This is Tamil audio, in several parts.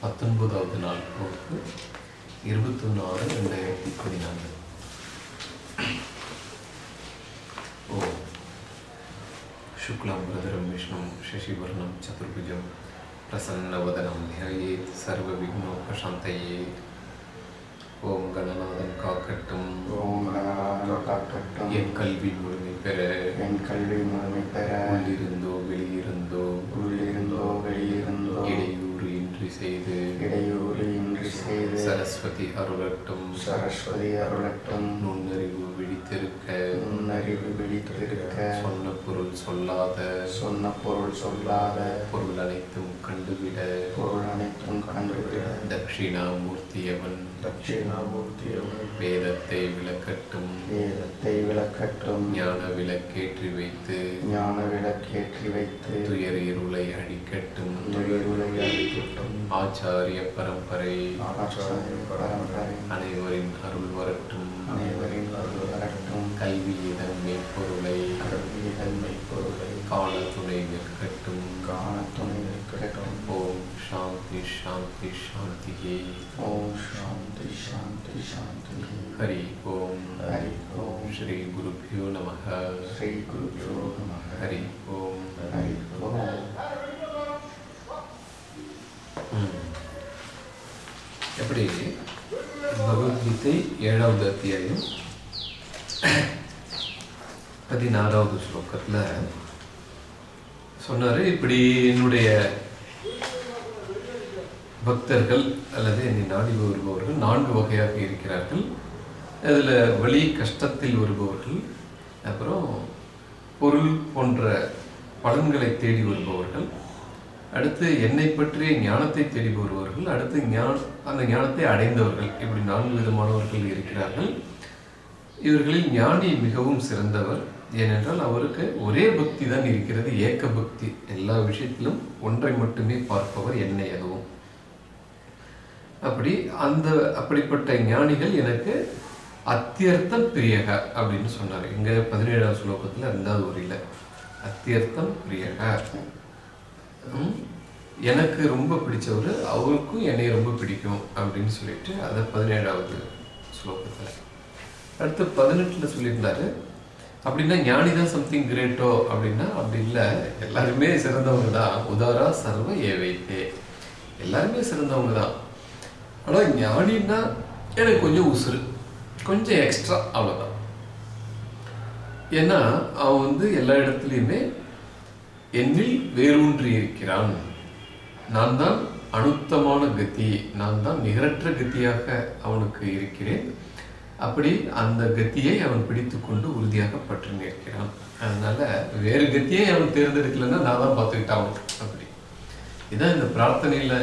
பத்தொன்பதாவது நாள் போக்கு இருபத்தொன்று ஆறு ரெண்டாயிரத்தி பதினான்கு. ஓ சுக்லாம் பிரதரம் விஷ்ணு சசிவர்ணம் சதுர்புஜம் பிரசன்னவதனம் தியாயே சர்வ விக்னோபசாந்தையே ஓம் கணநாதன் காக்கட்டும். ஓம் கணநாதன் காக்கட்டும். என் கல்வி முழுமை பெற. என் கல்வி முழுமை பெற. உள்ளிருந்தோ வெளியிருந்தோ. உள்ளிருந்தோ வெளியிருந்தோ. இடையே செய்து இடையூறு இன்றி செய்து சரஸ்வதி அருளட்டும். சரஸ்வதி அருளட்டும். நுண்ணறிவு விழித்திருக்க. நுண்ணறிவு விழித்திருக்க. சொன்ன பொருள் சொல்லாத. சொன்ன பொருள் சொல்லாத. பொருள் அனைத்தும் கண்டுவிட. பொருள் அனைத்தும் கண்டுவிட. தட்சிணாமூர்த்தியவன். தட்சிணாமூர்த்தியவன் வேதத்தை விளக்கட்டும். வேதத்தை விளக்கட்டும். ஞான விளக்கேற்றி வைத்து ஞான விளக்கேற்றி வைத்து துயர் இருளை அழிக்கட்டும் துயருளை அழிக்கட்டும் ஆச்சாரிய பரம்பரை ஆச்சாரிய பரம்பரை அனைவரின் அருள் வரட்டும். அனைவரின் அருள் வரட்டும். கல்வி இதன் மெய்ப்பொருளை கல்வியின் மெய்ப்பொருளை காண துணை நிற்கட்டும். காண துணை கிடைக்கும் ஓம் சாந்தி சாந்தி சாந்தியே. ஓம் சாந்தி சாந்தி சாந்தி ஹரி ஓம் ஹரி ஓம் ஸ்ரீ குருபியோ நமக ஸ்ரீ குருபியோ நமः ஹரி ஓம் ஹரி ஓம் ம். எப்படி? பகவத்கீதை ஏழாவது அத்தியாயம் பதினாறாவது ஸ்லோகத்தில் சொன்னார் இப்படி என்னுடைய பக்தர்கள் அல்லது என்னை நாடி வருபவர்கள் நான்கு வகையாக இருக்கிறார்கள். அதில் வழி கஷ்டத்தில் வருபவர்கள் அப்புறம் பொருள் போன்ற பலன்களை தேடி வருபவர்கள். அடுத்து என்னை பற்றிய ஞானத்தை தேடி வருபவர்கள் அடுத்து ஞான அந்த ஞானத்தை அடைந்தவர்கள் இப்படி நான்கு விதமானவர்கள் இருக்கிறார்கள். இவர்களில் ஞானி மிகவும் சிறந்தவர் ஏனென்றால் அவருக்கு ஒரே பக்தி தான் இருக்கிறது ஏக்க பக்தி. எல்லா விஷயத்திலும் ஒன்றை மட்டுமே பார்ப்பவர் என்னை அதுவும். அப்படி அந்த அப்படிப்பட்ட ஞானிகள் எனக்கு அத்தியர்த்தம் பிரியக அப்படின்னு சொன்னார் இங்க பதினேழாம் ஸ்லோகத்துல ரெண்டாவது வரியில அத்தியர்த்தம் பிரியக. எனக்கு ரொம்ப பிடிச்சவர் அவருக்கும் என்னை ரொம்ப பிடிக்கும் அப்படின்னு சொல்லிட்டு அதை பதினேழாவது ஸ்லோகத்தில். அடுத்து பதினெட்டில் சொல்லியிருந்தாரு அப்படின்னா ஞானி தான் சம்திங் கிரேட்டோ அப்படின்னா அப்படி இல்லை. எல்லாருமே சிறந்தவங்க தான். உதாரா சர்வ ஏவைத்தே. எல்லாருமே சிறந்தவங்க தான். ஆனால் ஞானின்னா எனக்கு கொஞ்சம் உசுறு. கொஞ்சம் எக்ஸ்ட்ரா அவ்வளோதான் ஏன்னா அவன் வந்து எல்லா இடத்துலையுமே என்னில் வேரூன்றி இருக்கிறான் நான் தான் அனுத்தமான கதி நான் தான் நிகரற்ற கத்தியாக அவனுக்கு இருக்கிறேன். அப்படி அந்த கத்தியை அவன் பிடித்துக்கொண்டு உறுதியாக பற்றி நிற்கிறான் அதனால வேறு கத்தியை அவன் தேர்ந்தெடுக்கலைன்னா நான் தான் பார்த்துக்கிட்டான் அப்படி. இதான் இந்த பிரார்த்தனையில்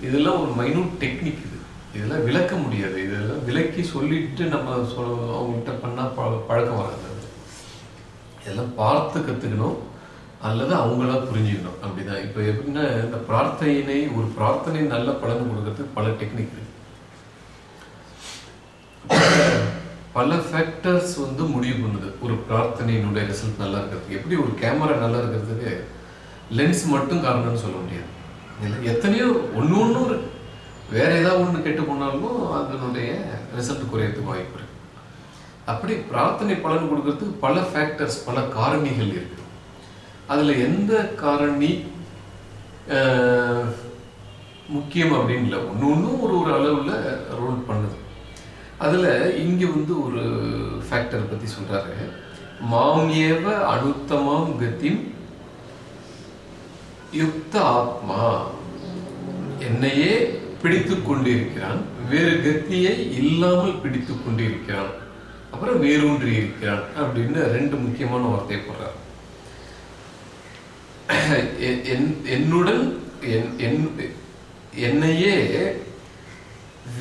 இதெல்லாம் ஒரு மைனூட் டெக்னிக் இது. இதெல்லாம் விளக்க முடியாது. இதெல்லாம் விளக்கி சொல்லிட்டு நம்ம சொல் அவங்கள்ட்ட பண்ணால் பழ- பழக்கம் வராது. இதெல்லாம் பார்த்து கற்றுக்கணும் அல்லது அவங்களா புரிஞ்சுக்கணும். அப்படிதான். இப்போ எப்படின்னா இந்த பிரார்த்தனை ஒரு பிரார்த்தனை நல்ல பலன் கொடுக்கறதுக்கு பல டெக்னிக் இருக்கு. பல ஃபேக்டர்ஸ் வந்து முடிவு பண்ணுது. ஒரு பிரார்த்தனையினுடைய ரிசல்ட் நல்லா இருக்கிறதுக்கு. எப்படி ஒரு கேமரா நல்லா இருக்கிறதுக்கு லென்ஸ் மட்டும் காரணம்னு சொல்ல முடியாது. எத்தனையோ ஒன்று ஒன்று இருக்கு வேற ஏதாவது ஒன்று கெட்டு போனாலும் அதனுடைய ரிசல்ட் குறையறதுக்கு வாய்ப்பு இருக்கு. அப்படி பிரார்த்தனை பலன் கொடுக்கறதுக்கு பல ஃபேக்டர்ஸ் பல காரணிகள் இருக்கு. அதில் எந்த காரணி முக்கியம் அப்படின்னு இல்லை. ஒன்று ஒன்றும் ஒரு ஒரு அளவில் ரோல் பண்ணுது. அதில் இங்கே வந்து ஒரு ஃபேக்டர் பற்றி சொல்கிறாரு மாம் ஏவ அனுத்தமாம் கத்தின் யுக்த ஆத்மா என்னையே பிடித்துக் கொண்டிருக்கிறான் வேறு கத்தியை இல்லாமல் பிடித்துக் கொண்டிருக்கிறான் அப்புறம் வேரூன்றி இருக்கிறான் அப்படின்னு ரெண்டு முக்கியமான வார்த்தை போடுறார். என்- என்னுடன் என்- என்- என்னையே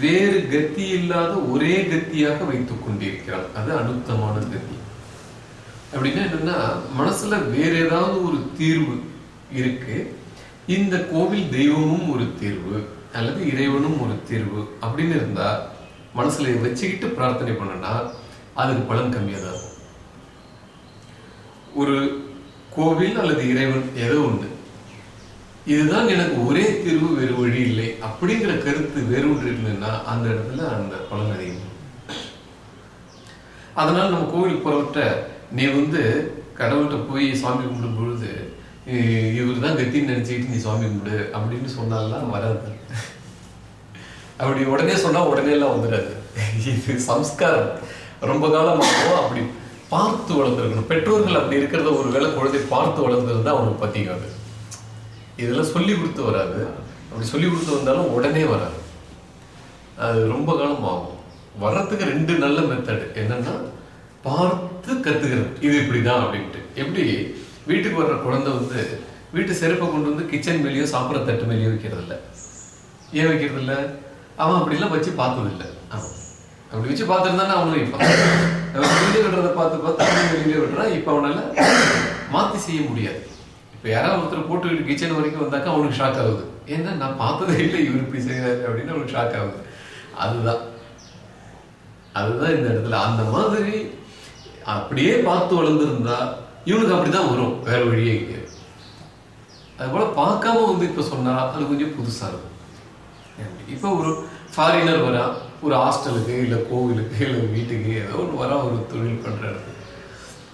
வேறு கத்தி இல்லாத ஒரே கத்தியாக வைத்துக் கொண்டிருக்கிறான். அது அனுத்தமான கத்தி. அப்படின்னா என்னன்னா மனசுல வேற ஏதாவது ஒரு தீர்வு இருக்கு. இந்த கோவில் தெய்வமும் ஒரு தீர்வு அல்லது இறைவனும் ஒரு தீர்வு அப்படின்னு இருந்தா மனசுல வச்சுக்கிட்டு பிரார்த்தனை பண்ணனா அதுக்கு பலன் கம்மியா தான் இருக்கும். ஒரு கோவில் அல்லது இறைவன் ஏதோ ஒன்று இதுதான் எனக்கு ஒரே தீர்வு வேறு வழி இல்லை அப்படிங்கிற கருத்து வேரூன்றி இருந்ததுன்னா அந்த இடத்துல அந்த பலன் அதிகம். அதனால நம்ம கோவிலுக்கு போறவர்கிட்ட நீ வந்து கடவுள்கிட்ட போய் சாமி கும்பிடும் பொழுது இவர் தான் கத்தின்னு நினைச்சுக்கிட்டு நீ சாமி கும்பிடு அப்படின்னு சொன்னாலாம் வராது. அப்படி உடனே சொன்னா உடனே எல்லாம் வந்துடாது இது சம்ஸ்காரம். ரொம்ப காலமாகவும் அப்படி பார்த்து வளர்ந்துருக்கணும். பெற்றோர்கள் அப்படி இருக்கிறத ஒரு வேளை குழந்தை பார்த்து வளர்ந்துருந்தா அவனுக்கு பத்திக்கும் அது. இதெல்லாம் சொல்லி கொடுத்து வராது. அப்படி சொல்லி கொடுத்து வந்தாலும் உடனே வராது. அது ரொம்ப காலம் ஆகும். வர்றதுக்கு ரெண்டு நல்ல மெத்தடு என்னன்னா பார்த்து கத்துக்கிறது இது இப்படிதான் அப்படின்ட்டு. எப்படி? வீட்டுக்கு வர்ற குழந்தை வந்து வீட்டு செருப்பை கொண்டு வந்து கிச்சன் மேலேயோ சாப்பிட்ற தட்டு மேலேயோ வைக்கிறது இல்லை ஏன் வைக்கிறது இல்லை அவன் அப்படிலாம் வச்சு பார்த்தது அவன் அப்படி வச்சு பார்த்துருந்தானே அவனும் வைப்பான் அவன் வெளியே விடுறத பார்த்து பார்த்து அவனும் வெளியிலே விடுறான் இப்போ அவனால மாத்தி செய்ய முடியாது. இப்போ யாராவது ஒருத்தர் போட்டுக்கிட்டு கிச்சன் வரைக்கும் வந்தாக்கா அவனுக்கு ஷாக் ஆகுது. ஏன்னா நான் பார்த்ததே இல்லை இவர் இப்படி செய்யறாரு அப்படின்னு அவனுக்கு ஷாக் ஆகுது. அதுதான். அதுதான் இந்த இடத்துல. அந்த மாதிரி அப்படியே பார்த்து வளர்ந்துருந்தா இவனுக்கு அப்படி தான் வரும் வேற வழியே இங்கே அதுபோல் பார்க்காம வந்து இப்போ சொன்னால் அது கொஞ்சம் புதுசாக இருக்கும். இப்போ ஒரு ஃபாரினர் வரா ஒரு ஹாஸ்டலுக்கு இல்லை கோவிலுக்கு இல்லை வீட்டுக்கு ஏதோ ஒன்று வரா ஒரு தொழில் பண்ணுறாரு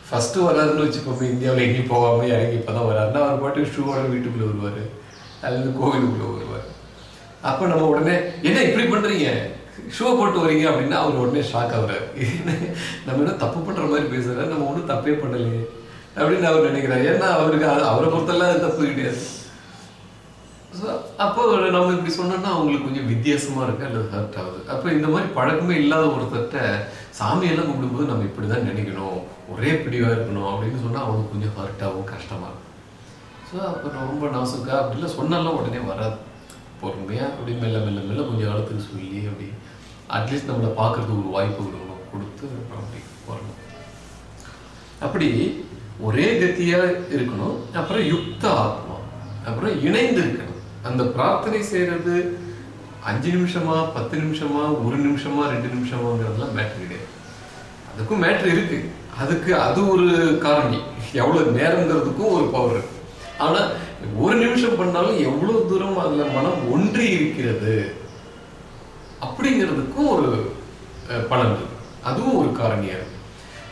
ஃபஸ்ட்டு வராருன்னு வச்சுக்கோங்க இந்தியாவில் எங்கேயும் போகாமல் இறங்கி இப்போ தான் வராருன்னா அவர் பாட்டு ஷூவோட வீட்டுக்குள்ளே வருவார் அல்லது கோவிலுக்குள்ளே வருவார். அப்போ நம்ம உடனே என்ன இப்படி பண்ணுறீங்க ஷூ போட்டு வரீங்க அப்படின்னா அவர் உடனே ஷாக் ஆகுறாரு. நம்ம என்ன தப்பு பண்ணுற மாதிரி பேசுகிறாரு நம்ம ஒன்றும் தப்பே பண்ணலையே. அப்படின்னு அவர் நினைக்கிறார். ஏன்னா அவருக்கு அவரை பொறுத்தெல்லாம் அது தப்பு கிடையாது. அப்போ நம்ம இப்படி சொன்னோம்னா அவங்களுக்கு கொஞ்சம் வித்தியாசமா இருக்கு? அல்லது ஹர்ட் ஆகுது. அப்போ இந்த மாதிரி பழக்கமே இல்லாத ஒருத்தர்கிட்ட சாமியெல்லாம் கும்பிடும்போது நம்ம இப்படிதான் நினைக்கணும். ஒரே பிடிவா இருக்கணும். அப்படின்னு சொன்னா அவங்களுக்கு கொஞ்சம் ஹர்ட் ஆகும் கஷ்டமா இருக்கும். ஸோ அப்போ ரொம்ப நாசுக்கா அப்படிலாம் சொன்னாலும் உடனே வராது. பொறுமையா அப்படி மெல்ல மெல்ல மெல்ல கொஞ்சம் காலத்துக்கு சொல்லி அப்படி அட்லீஸ்ட் நம்மளை பார்க்கறதுக்கு ஒரு வாய்ப்பு கொடுக்கணும் கொடுத்து அப்புறம் அப்படி வரணும். அப்படி ஒரே கத்தியா இருக்கணும் அப்புறம் யுக்த ஆத்மா அப்புறம் இணைந்து இருக்கணும் அந்த பிரார்த்தனை செய்யறது அஞ்சு நிமிஷமா பத்து நிமிஷமா ஒரு நிமிஷமா ரெண்டு நிமிஷமாங்கிறதுலாம் மேட்ரு கிடையாது. அதுக்கும் மேட்ரு இருக்கு. அதுக்கு அது ஒரு காரணி. எவ்வளவு நேரங்கிறதுக்கும் ஒரு பவர் இருக்கு. ஆனா ஒரு நிமிஷம் பண்ணாலும் எவ்வளவு தூரம் அதுல மனம் ஒன்றி இருக்கிறது அப்படிங்கிறதுக்கும் ஒரு பலன் இருக்கு. அதுவும் ஒரு காரணியா இருக்கு.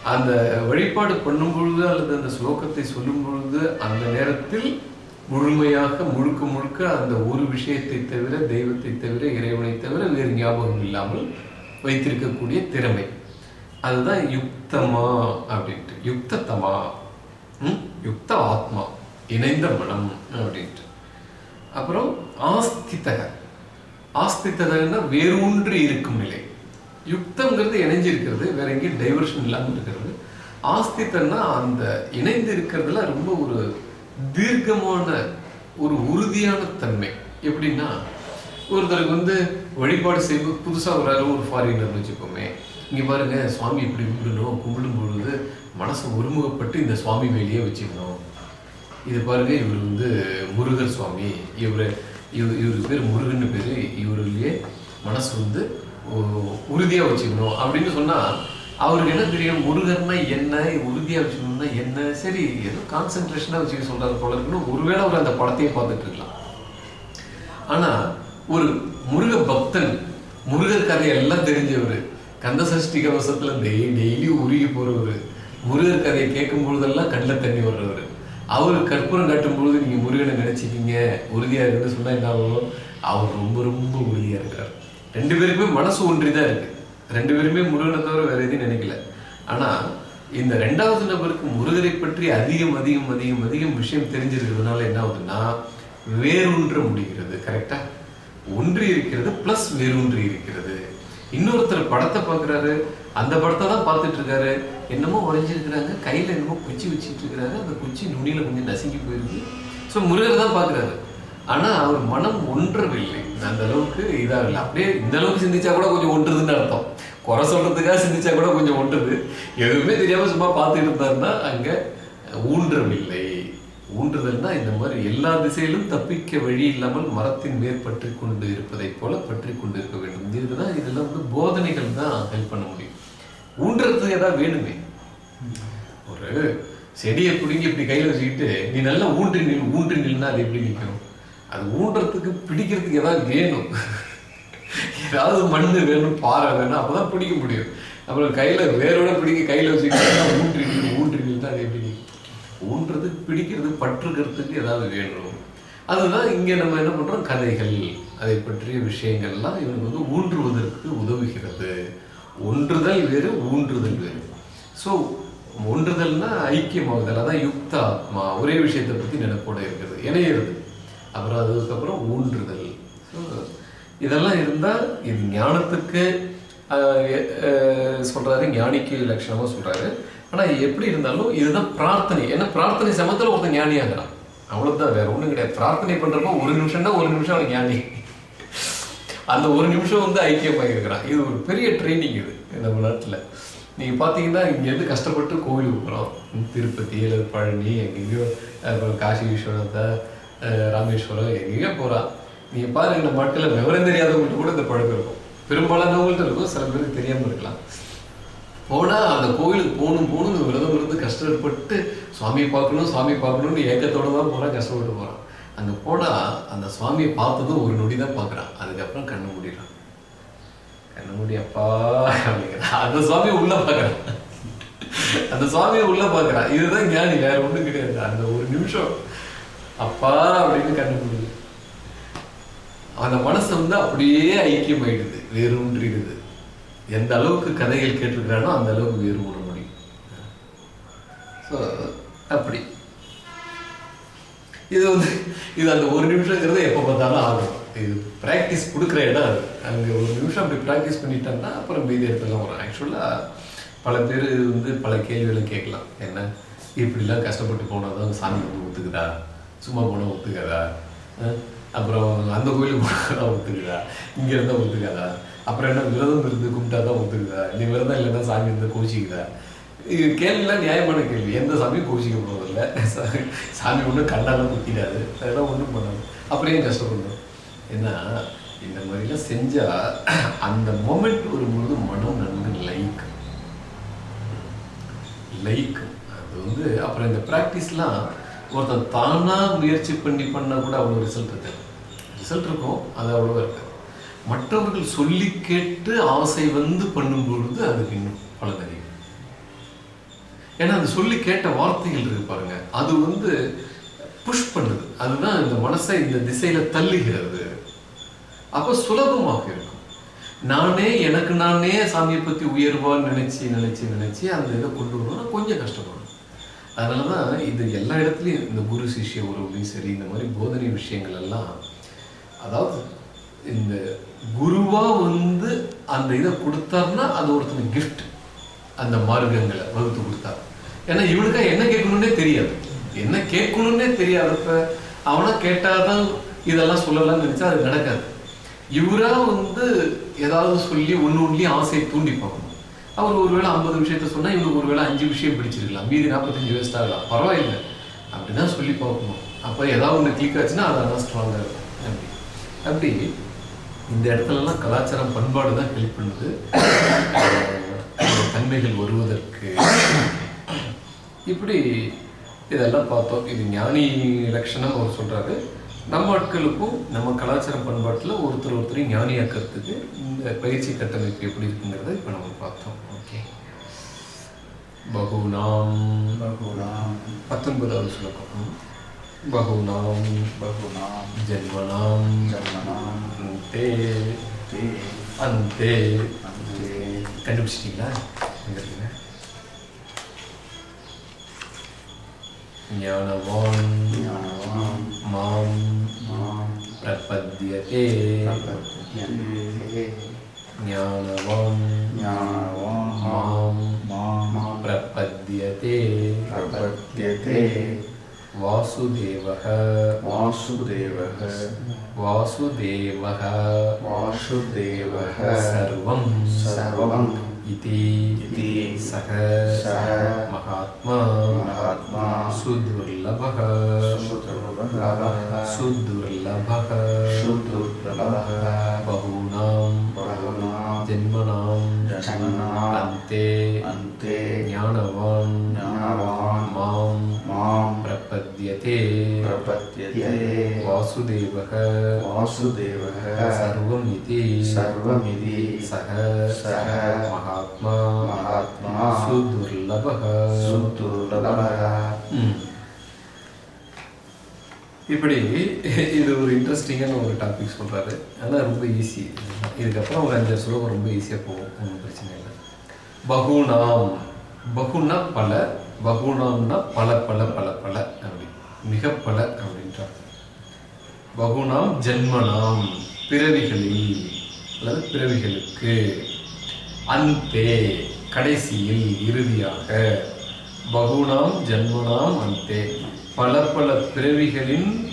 அந்த வழிபாடு பண்ணும் பொழுது அல்லது அந்த ஸ்லோகத்தை சொல்லும் பொழுது அந்த நேரத்தில் முழுமையாக முழுக்க முழுக்க அந்த ஒரு விஷயத்தை தவிர தெய்வத்தை தவிர இறைவனை தவிர வேறு ஞாபகம் இல்லாமல் வைத்திருக்கக்கூடிய திறமை. அதுதான் யுக்தமா அப்படின்ட்டு. யுக்தத்தமா ம்? யுக்த ஆத்மா இணைந்த மனம் அப்படின்ட்டு. அப்புறம் ஆஸ்திதக. ஆஸ்தித்தகன்னா வேரூன்றி இருக்கும் நிலை. யுக்தங்கிறது இணைஞ்சு இருக்கிறது வேற எங்கேயும் டைவர்ஷன் இல்லாமல் இருக்கிறது. ஆஸ்தித்தன்னா அந்த இணைந்து இருக்கிறதுல ரொம்ப ஒரு தீர்க்கமான ஒரு உறுதியான தன்மை. எப்படின்னா ஒருத்தருக்கு வந்து வழிபாடு செய்வது ஒரு அளவு ஒரு ஃபாரினர் வச்சுக்கோமே. இங்கே பாருங்க சுவாமி இப்படி கும்பிடணும் கும்பிடும் பொழுது மனசு ஒருமுகப்பட்டு இந்த சுவாமி மேலேயே வச்சுக்கணும் இது பாருங்க இவர் வந்து முருகர் சுவாமி. இவர் இவர் இவருக்கு பேர் முருகன் பேர். இவருலேயே மனசு வந்து உறுதியாக உறுதியா வச்சுக்கணும். அப்படின்னு சொன்னா அவருக்கு என்ன தெரியும்? முருகன்னா என்ன? உறுதியா வச்சுக்கணும்னா என்ன? சரி ஏதோ கான்சென்ட்ரேஷனா வச்சுக்க சொல்றாரு போல இருக்குன்னு ஒருவேளை அவர் அந்த படத்தையே பார்த்துட்டு இருக்கலாம். ஆனா ஒரு முருக பக்தன் முருகர் கதையெல்லாம் தெரிஞ்சவர் கந்த சஷ்டி கவசத்துல டெய்லி உருகி போகிறவர் முருகர் கதையை கேட்கும் பொழுதெல்லாம் கண்ணில் தண்ணி வர்றவர். அவர் கற்பூரம் காட்டும் பொழுது நீங்க முருகனை நினச்சிக்கிங்க உறுதியா இருக்குன்னு சொன்னா என்ன ஆகும்? அவர் ரொம்ப ரொம்ப உறுதியாக இருக்கார். ரெண்டு பேருக்குமே மனசு ஒன்றிதான் இருக்கு. ரெண்டு பேருமே முருகனை தவிர வேற எதையும் நினைக்கல. ஆனா இந்த ரெண்டாவது நபருக்கு முருகரை பற்றி அதிகம் அதிகம் அதிகம் அதிகம் விஷயம் தெரிஞ்சிருக்கிறதுனால என்ன ஆகுதுன்னா வேரூன்ற முடிகிறது கரெக்டா ஒன்றி இருக்கிறது பிளஸ் வேரூன்றி இருக்கிறது. இன்னொருத்தர் படத்தை பார்க்குறாரு அந்த படத்தை தான் பார்த்துட்டு இருக்காரு என்னமோ உறைஞ்சிருக்கிறாங்க கையில என்னமோ குச்சி வச்சுட்டு இருக்கிறாரு அந்த குச்சி நுனியில கொஞ்சம் நசுங்கி போயிருக்கு. ஸோ முருகர் தான் பார்க்கறாரு. ஆனா அவர் மனம் ஒன்றவில்லை. அந்த அளவுக்கு இதாக இல்லை. அப்படியே இந்த அளவுக்கு சிந்திச்சா கூட கொஞ்சம் ஒன்றுதுன்னு அர்த்தம். குறை சொல்றதுக்காக சிந்திச்சா கூட கொஞ்சம் ஒன்றுது. எதுவுமே தெரியாம சும்மா பார்த்துட்டு இருந்தாருன்னா அங்க ஊன்றவில்லை. ஊன்றுதல்னா இந்த மாதிரி எல்லா திசையிலும் தப்பிக்க வழி இல்லாமல் மரத்தின் மேற் பற்றி கொண்டு இருப்பதைப் போல பற்றி கொண்டு இருக்க வேண்டும். இதுதான் இதெல்லாம் வந்து போதனைகள் தான் ஹெல்ப் பண்ண முடியும். ஊன்றதுக்கு ஏதாவது வேணுமே. ஒரு செடியை பிடுங்கி இப்படி கையில் வச்சுக்கிட்டு நீ நல்லா ஊன்றி நில் ஊன்றி நில்னா அது எப்படி நிற்கணும் அது ஊன்றத்துக்கு பிடிக்கிறதுக்கு ஏதாவது வேணும். ஏதாவது மண் வேணும் பாறை வேணும் அப்பதான் பிடிக்க முடியும். அப்புறம் கையில் வேரோட பிடிக்க கையில் வச்சுக்கிட்டா ஊன்றிட்டு ஊன்றிட்டு அது எப்படி? ஊன்றதுக்கு பிடிக்கிறது பற்றுக்கிறதுக்கு ஏதாவது வேணும். அதுதான் இங்கே நம்ம என்ன பண்ணுறோம் கதைகள். அதை பற்றிய விஷயங்கள்லாம் இவனுக்கு வந்து ஊன்றுவதற்கு உதவுகிறது. ஒன்றுதல் வேறு ஊன்றுதல் வேறு. ஸோ ஒன்றுதல்னா ஐக்கியமாகுதல் அதான் யுக்த ஆத்மா ஒரே விஷயத்தை பற்றி நினைப்போட இருக்கிறது இணையிறது. அப்புறம் அதுக்கப்புறம் ஊன்றுதல். இதெல்லாம் இருந்தால் இது ஞானத்துக்கு சொல்கிறாரு சொல்றாரு ஞானிக்கு லட்சணமாக சொல்றாரு. ஆனால் எப்படி இருந்தாலும் இதுதான் பிரார்த்தனை. ஏன்னா பிரார்த்தனை சமத்தில் ஒருத்தன் ஞானியாகிறான். அவ்வளோதான் வேற ஒன்றும் கிடையாது. பிரார்த்தனை பண்ணுறப்போ ஒரு நிமிஷம்னா ஒரு நிமிஷம் அவன் ஞானி. அந்த ஒரு நிமிஷம் வந்து ஐக்கியமாக இருக்கிறான் இது ஒரு பெரிய ட்ரைனிங் இது நம்ம நாட்டில். நீங்கள் பார்த்தீங்கன்னா இங்கேருந்து கஷ்டப்பட்டு கோவிலுக்கு போகிறோம் திருப்பதி அல்லது பழனி எங்கேயோ காசி விஸ்வநாதா ராமேஸ்வரம் எங்கேயோ போகிறா நீ பாருங்க இந்த மக்கள் விவரம் தெரியாதவங்கள்ட்ட கூட இந்த பழக்கம் இருக்கும். பெரும்பாலானவங்கள்ட்ட இருக்கும் சில பேருக்கு தெரியாமல் இருக்கலாம். போனா அந்த கோவிலுக்கு போகணும் போகணும் விரதம் இருந்து கஷ்டப்பட்டு சுவாமியை பார்க்கணும் சுவாமி பார்க்கணும்னு ஏக்கத்தோடு தான் போறான் கஷ்டப்பட்டு போறான். அங்கே போனால் அந்த சுவாமியை பார்த்ததும் ஒரு நொடி தான் பார்க்குறான். அதுக்கப்புறம் கண்ணு மூடிடுறான். கண்ணு மூடி அப்பா அப்படிங்கிறான். அந்த சுவாமியை உள்ள பார்க்குறான். அந்த சுவாமியை உள்ள பார்க்குறான். இதுதான் ஞானி வேற ஒன்றும் கிடையாது. அந்த ஒரு நிமிஷம். அப்பா அப்படின்னு கண்டுபிடிது அந்த மனசு வந்து அப்படியே ஐக்கியம் ஆயிடுது வேரூன்றிடுது. எந்த அளவுக்கு கதைகள் கேட்டிருக்கிறானோ அந்த அளவுக்கு வேறு உணர முடியும். ஸோ அப்படி. இது வந்து இது அந்த ஒரு நிமிஷங்கிறது எப்போ பார்த்தாலும் ஆகும் இது ப்ராக்டிஸ் கொடுக்குற இடம் அது. அங்கே ஒரு நிமிஷம் அப்படி ப்ராக்டிஸ் பண்ணிட்டாங்கன்னா அப்புறம் மீதி இடத்துலாம் வரும். ஆக்சுவலாக பல பேர் வந்து பல கேள்விகளை கேட்கலாம். என்ன? இப்படிலாம் கஷ்டப்பட்டு போனால் தான் சாமி வந்து ஒத்துக்குதா? சும்மா போனால் ஒத்துக்காதா? அப்புறம் அந்த கோயிலுக்கு போனால் ஒத்துக்குதா? இங்கே இருந்தால் ஒத்துக்காதா? அப்புறம் என்ன விரதம் இருந்து கும்பிட்டா தான் ஒத்துக்குதா? நீ விரதம் இல்லைன்னா சாமி இருந்தால் கோச்சிக்குதா இது கேள்விலாம் நியாயமான கேள்வி. எந்த சாமியும் கோச்சிக்க போகிறதில்ல சாமி ஒன்றும் கண்ணாலாம் குத்திடாது. அதெல்லாம் ஒன்றும் பண்ணாது. அப்புறம் ஏன் கஷ்டப்படணும் ஏன்னா இந்த மாதிரிலாம் செஞ்சால் அந்த மொமெண்ட் வரும்பொழுது மனம் நன்கு லைக் லைக் அது வந்து அப்புறம் இந்த ப்ராக்டிஸ்லாம் ஒருத்தன் தானாக முயற்சி பண்ணி பண்ணால் கூட அவ்வளோ ரிசல்ட் இருக்காது ரிசல்ட் இருக்கும் அது அவ்வளோவா இருக்காது மற்றவர்கள் சொல்லி கேட்டு ஆசை வந்து பண்ணும்பொழுது அதுக்கு இன்னும் பலன் அதிகம். ஏன்னா அது சொல்லி கேட்ட வார்த்தைகள் இருக்கு பாருங்க. அது வந்து புஷ் பண்ணுது. அதுதான் இந்த மனசை இந்த திசையில தள்ளுகிறது. அப்போ சுலபமாக இருக்கும். நானே எனக்கு நானே சாமியை பத்தி உயர்வான்னு நினைச்சு நினைச்சு நினைச்சு அந்த இதை கொண்டு வரணும்னா கொஞ்சம் கஷ்டப்படும். அதனால தான் இது எல்லா இடத்துலையும் இந்த குரு சிஷ்ய உறவுலையும் சரி இந்த மாதிரி போதனை விஷயங்கள் எல்லாம் அதாவது இந்த குருவா வந்து அந்த இதை கொடுத்தாருன்னா அது ஒருத்தனுக்கு கிஃப்ட் அந்த மார்க்கங்களை வகுத்து கொடுத்தாரு. ஏன்னா இவனுக்கா என்ன கேட்கணும்னே தெரியாது. என்ன கேட்கணும்னே தெரியாதப்ப அவனா கேட்டாதான் இதெல்லாம் சொல்லலாம்னு நினைச்சா அது நடக்காது. இவரா வந்து ஏதாவது சொல்லி ஒன்று ஒன்றுலையும் ஆசையை தூண்டிப்பாங்க அவர் ஒருவேளை ஐம்பது விஷயத்த சொன்னால் இவனுக்கு ஒருவேளை அஞ்சு விஷயம் பிடிச்சிருக்கலாம். மீதி நாற்பத்தஞ்சு வேஸ்ட் ஆகலாம். பரவாயில்லை. அப்படிதான் சொல்லி பார்க்கணும். அப்போ ஏதாவது ஒன்று கிளிக் ஆச்சுன்னா அதான் ஸ்ட்ராங்காக இருக்கும். அப்படி. அப்படி இந்த இடத்துலலாம் கலாச்சாரம் பண்பாடு தான் ஹெல்ப் பண்ணுது. தன்மைகள் வருவதற்கு. இப்படி இதெல்லாம் பார்த்தோம். இது ஞானி லட்சணம் அவர் சொல்கிறாரு நம்ம ஆட்களுக்கும் நம்ம கலாச்சாரம் பண்பாட்டில் ஒருத்தர் ஒருத்தரையும் ஞானியாக்கிறதுக்கு இந்த பயிற்சி கட்டமைப்பு எப்படி இருக்குங்கிறத இப்போ நம்ம பார்த்தோம். ஓகே பகுனாம் பகுனாம் பத்தொன்பதாவது சுலகம் பகுனாம் பகுனாம் ஜென்மனாம் ஜன்மனாம் அந்தே தே அந்தே அந்தே கண்டுபிடிச்சிட்டீங்களா எங்க இருக்குங்க ஞானவான் ஞானவான் மாம் மாம் பிரபத்யதே பிரபத்யதே ஞானவான் ஞானவான் மாம் प्रपद्यते प्रपद्यते वासुदेवः वासुदेवः वासुदेवः वासुदेवः सर्वं सर्वम् इति सः सः महात्मा महात्मा सुदुर्लभः सुदुर्लभः सुदुर्लभः सुदुर्लभः बहूनां बहूनां जन्मनां जन्मनां अन्ते अन्ते ज्ञानवान् ज्ञानवान् मां मां प्रपद्यते प्रपद्यते वासु வாசுதேவக वासुदेवः சர்வம் இதி सर्वमिति சக सः மகாத்மா महात्मा சுதுர்லபக सुदुर्लभः ம். இப்படி இது ஒரு இன்ட்ரெஸ்டிங்கான ஒரு டாபிக் சொல்றாரு ஆனால் ரொம்ப ஈஸி இதுக்கப்புறம் ஒரு அஞ்சாறு ஸ்லோகம் ரொம்ப ஈஸியாக போகும் ஒன்றும் பிரச்சனை இல்லை பகுனாம். பகுனா பல பகுனாம்னா பல பல பல பல அப்படி. மிக பல அப்படின்றார். பகுனாம் ஜென்மனாம் பிறவிகளில் அல்லது பிறவிகளுக்கு அந்தே கடைசியில் இறுதியாக. பகுனாம் ஜென்மனாம் அந்தே பல பல பிறவிகளின்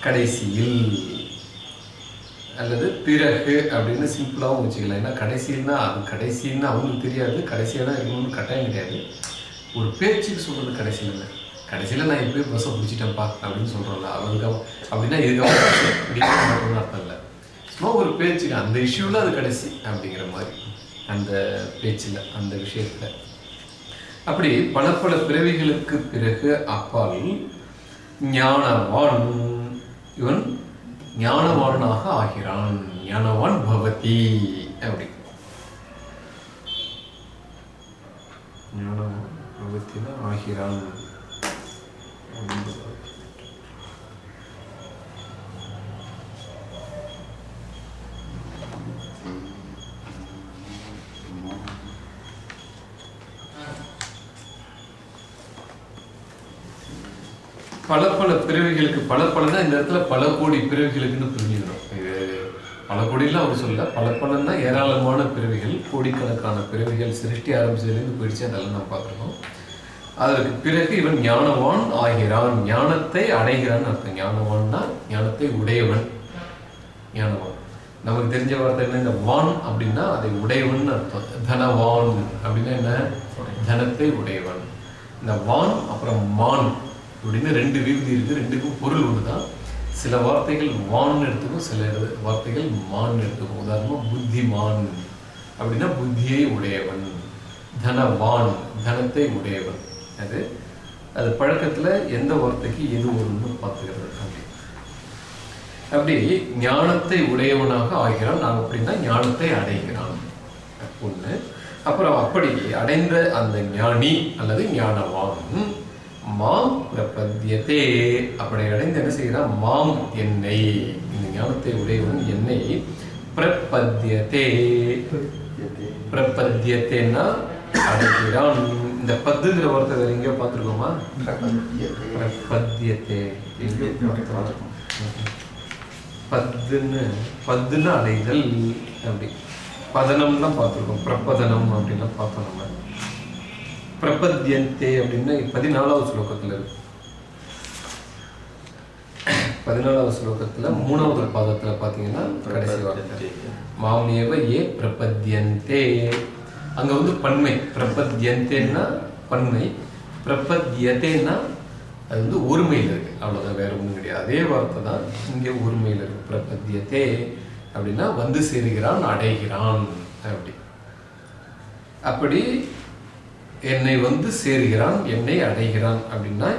கடைசியில் அல்லது பிறகு அப்படின்னு சிம்பிளாகவும் வச்சுக்கலாம். ஏன்னா கடைசின்னா அது கடைசின்னு அவங்களுக்கு தெரியாது. கடைசியாக தான் இருக்கணும்னு கட்டாயம் கிடையாது. ஒரு பேச்சுக்கு சொல்கிறது கடைசியில் இல்லை. கடைசியில் நான் இப்போயே பஸ்ஸை பிடிச்சிட்டேன்ப்பா அப்படின்னு சொல்கிறோம்ல அவருக்கு அப்படின்னா இதுக்கப்புறம் பிடிக்க மாட்டோம்னு அர்த்தம் இல்லை. சும்மா ஒரு பேச்சுக்கு அந்த இஷ்யூவில் அது கடைசி அப்படிங்கிற மாதிரி. அந்த பேச்சில் அந்த விஷயத்தில். அப்படி பல பல பிறவிகளுக்கு பிறகு அப்பால் ஞானவான் இவன் ஞானவானாக ஆகிறான். ஞானவான் பவதி. அப்படி. ஞானவான் பவத்தினா ஆகிறான். பல பல பிறவிகளுக்கு பல பலன்னா இந்த இடத்துல பல கோடி பிறவிகளுக்குன்னு புரிஞ்சுக்கணும் இது பல கோடிலாம் அவர் சொல்ல பல பலன்னா ஏராளமான பிறவிகள் கோடிக்கணக்கான பிறவிகள் சிருஷ்டி ஆரம்பிச்சதுலேருந்து போயிடுச்சு. அதெல்லாம் நம்ம பார்த்துருக்கோம். அதற்கு பிறகு இவன் ஞானவான் ஆகிறான். ஞானத்தை அடைகிறான் அர்த்தம். ஞானவான்னா ஞானத்தை உடையவன். ஞானவான். நமக்கு தெரிஞ்ச வார்த்தை என்ன? இந்த வான் அப்படின்னா அதை உடையவன் அர்த்தம். தனவான் அப்படின்னா என்ன? தனத்தை உடையவன். இந்த வான் அப்புறம் மான். அப்படின்னு ரெண்டு விகுதி இருக்குது ரெண்டுக்கும் பொருள் ஒன்று தான் சில வார்த்தைகள் வான் எடுத்துக்கும் சில இது- வார்த்தைகள் மான் எடுத்துக்கும். உதாரணமாக புத்திமான் அப்படின்னா புத்தியை உடையவன் தனவான் தனத்தை உடையவன். அது அது பழக்கத்துல எந்த வார்த்தைக்கு எது ஒன்று பார்த்துக்கிறது அப்படி. அப்படி ஞானத்தை உடையவனாக ஆகிறான். நான் அப்படின்னா ஞானத்தை அடைகிறான். ஒன்று அப்புறம் அப்படி அடைந்த அந்த ஞானி அல்லது ஞானவான் மாம் பிரபத்தியத்தே அப்படி அடைந்து என்ன செய்கிறான் மாம் என்னை. இந்த ஞானத்தை உடையவன் என்னை பிரபத்தியத்தே பிரபத்தியத்தேன்னா அடைகிறான். இந்த பத்துங்கிற வார்த்தை வேற எங்கேயோ பார்த்துருக்கோமா? பிரபத்தியத்தே பத்துன்னு பத்துன்னு அடைதல். அப்படி. பதனம்லாம் பார்த்துருக்கோம். பிரபதனம் அப்படின்லாம் பார்த்தோம் நம்ம. பிரபத்யந்தே அப்படின்னு பதினாலாவது ஸ்லோகத்துல இருக்கு. பதினாலாவது ஸ்லோகத்துல மூணாவது பாதத்துல பாத்தீங்கன்னா கடைசி வார்த்தை. மாமியவ ஏ பிரபத்யந்தே அங்க வந்து பன்மை. பிரபத்யந்தேன்னா பன்மை. பிரபத்யத்தேன்னா அது வந்து ஒருமையில் இருக்கு. அவ்வளவுதான் வேற ஒண்ணும் கிடையாது. அதே வார்த்தை தான் இங்க ஒருமையில் இருக்கு. பிரபத்யத்தே அப்படின்னா வந்து சேருகிறான் அடைகிறான். அப்படி. அப்படி என்னை வந்து சேருகிறான் என்னை அடைகிறான் அப்படின்னா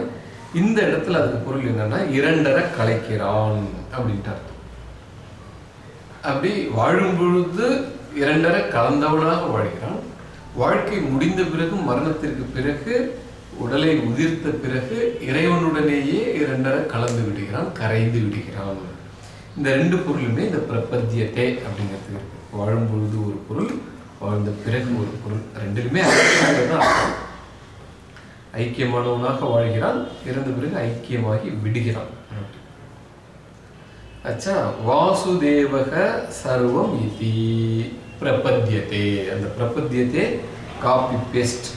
இந்த இடத்துல அதுக்கு பொருள் என்னன்னா இரண்டரை கலைக்கிறான் அப்படின்ட்டு அர்த்தம். அப்படி வாழும் பொழுது இரண்டரை கலந்தவனாக வாழ்கிறான். வாழ்க்கை முடிந்த பிறகு மரணத்திற்கு பிறகு உடலை உதிர்த்த பிறகு இறைவனுடனேயே இரண்டரை கலந்து விடுகிறான் கரைந்து விடுகிறான். இந்த ரெண்டு பொருளுமே இந்த பிரபத்தியத்தை அப்படிங்கிறது இருக்கு. வாழும் பொழுது ஒரு பொருள் வாழ்ந்த பிறகு ஒரு பொருள் ரெண்டிலுமே தான் ஐக்கியமானவனாக வாழ்கிறான் இறந்த பிறகு ஐக்கியமாகி விடுகிறான். அச்சா வாசுதேவக சர்வம் இதி பிரபத்தியத்தே அந்த பிரபத்தியத்தே காப்பி பேஸ்ட்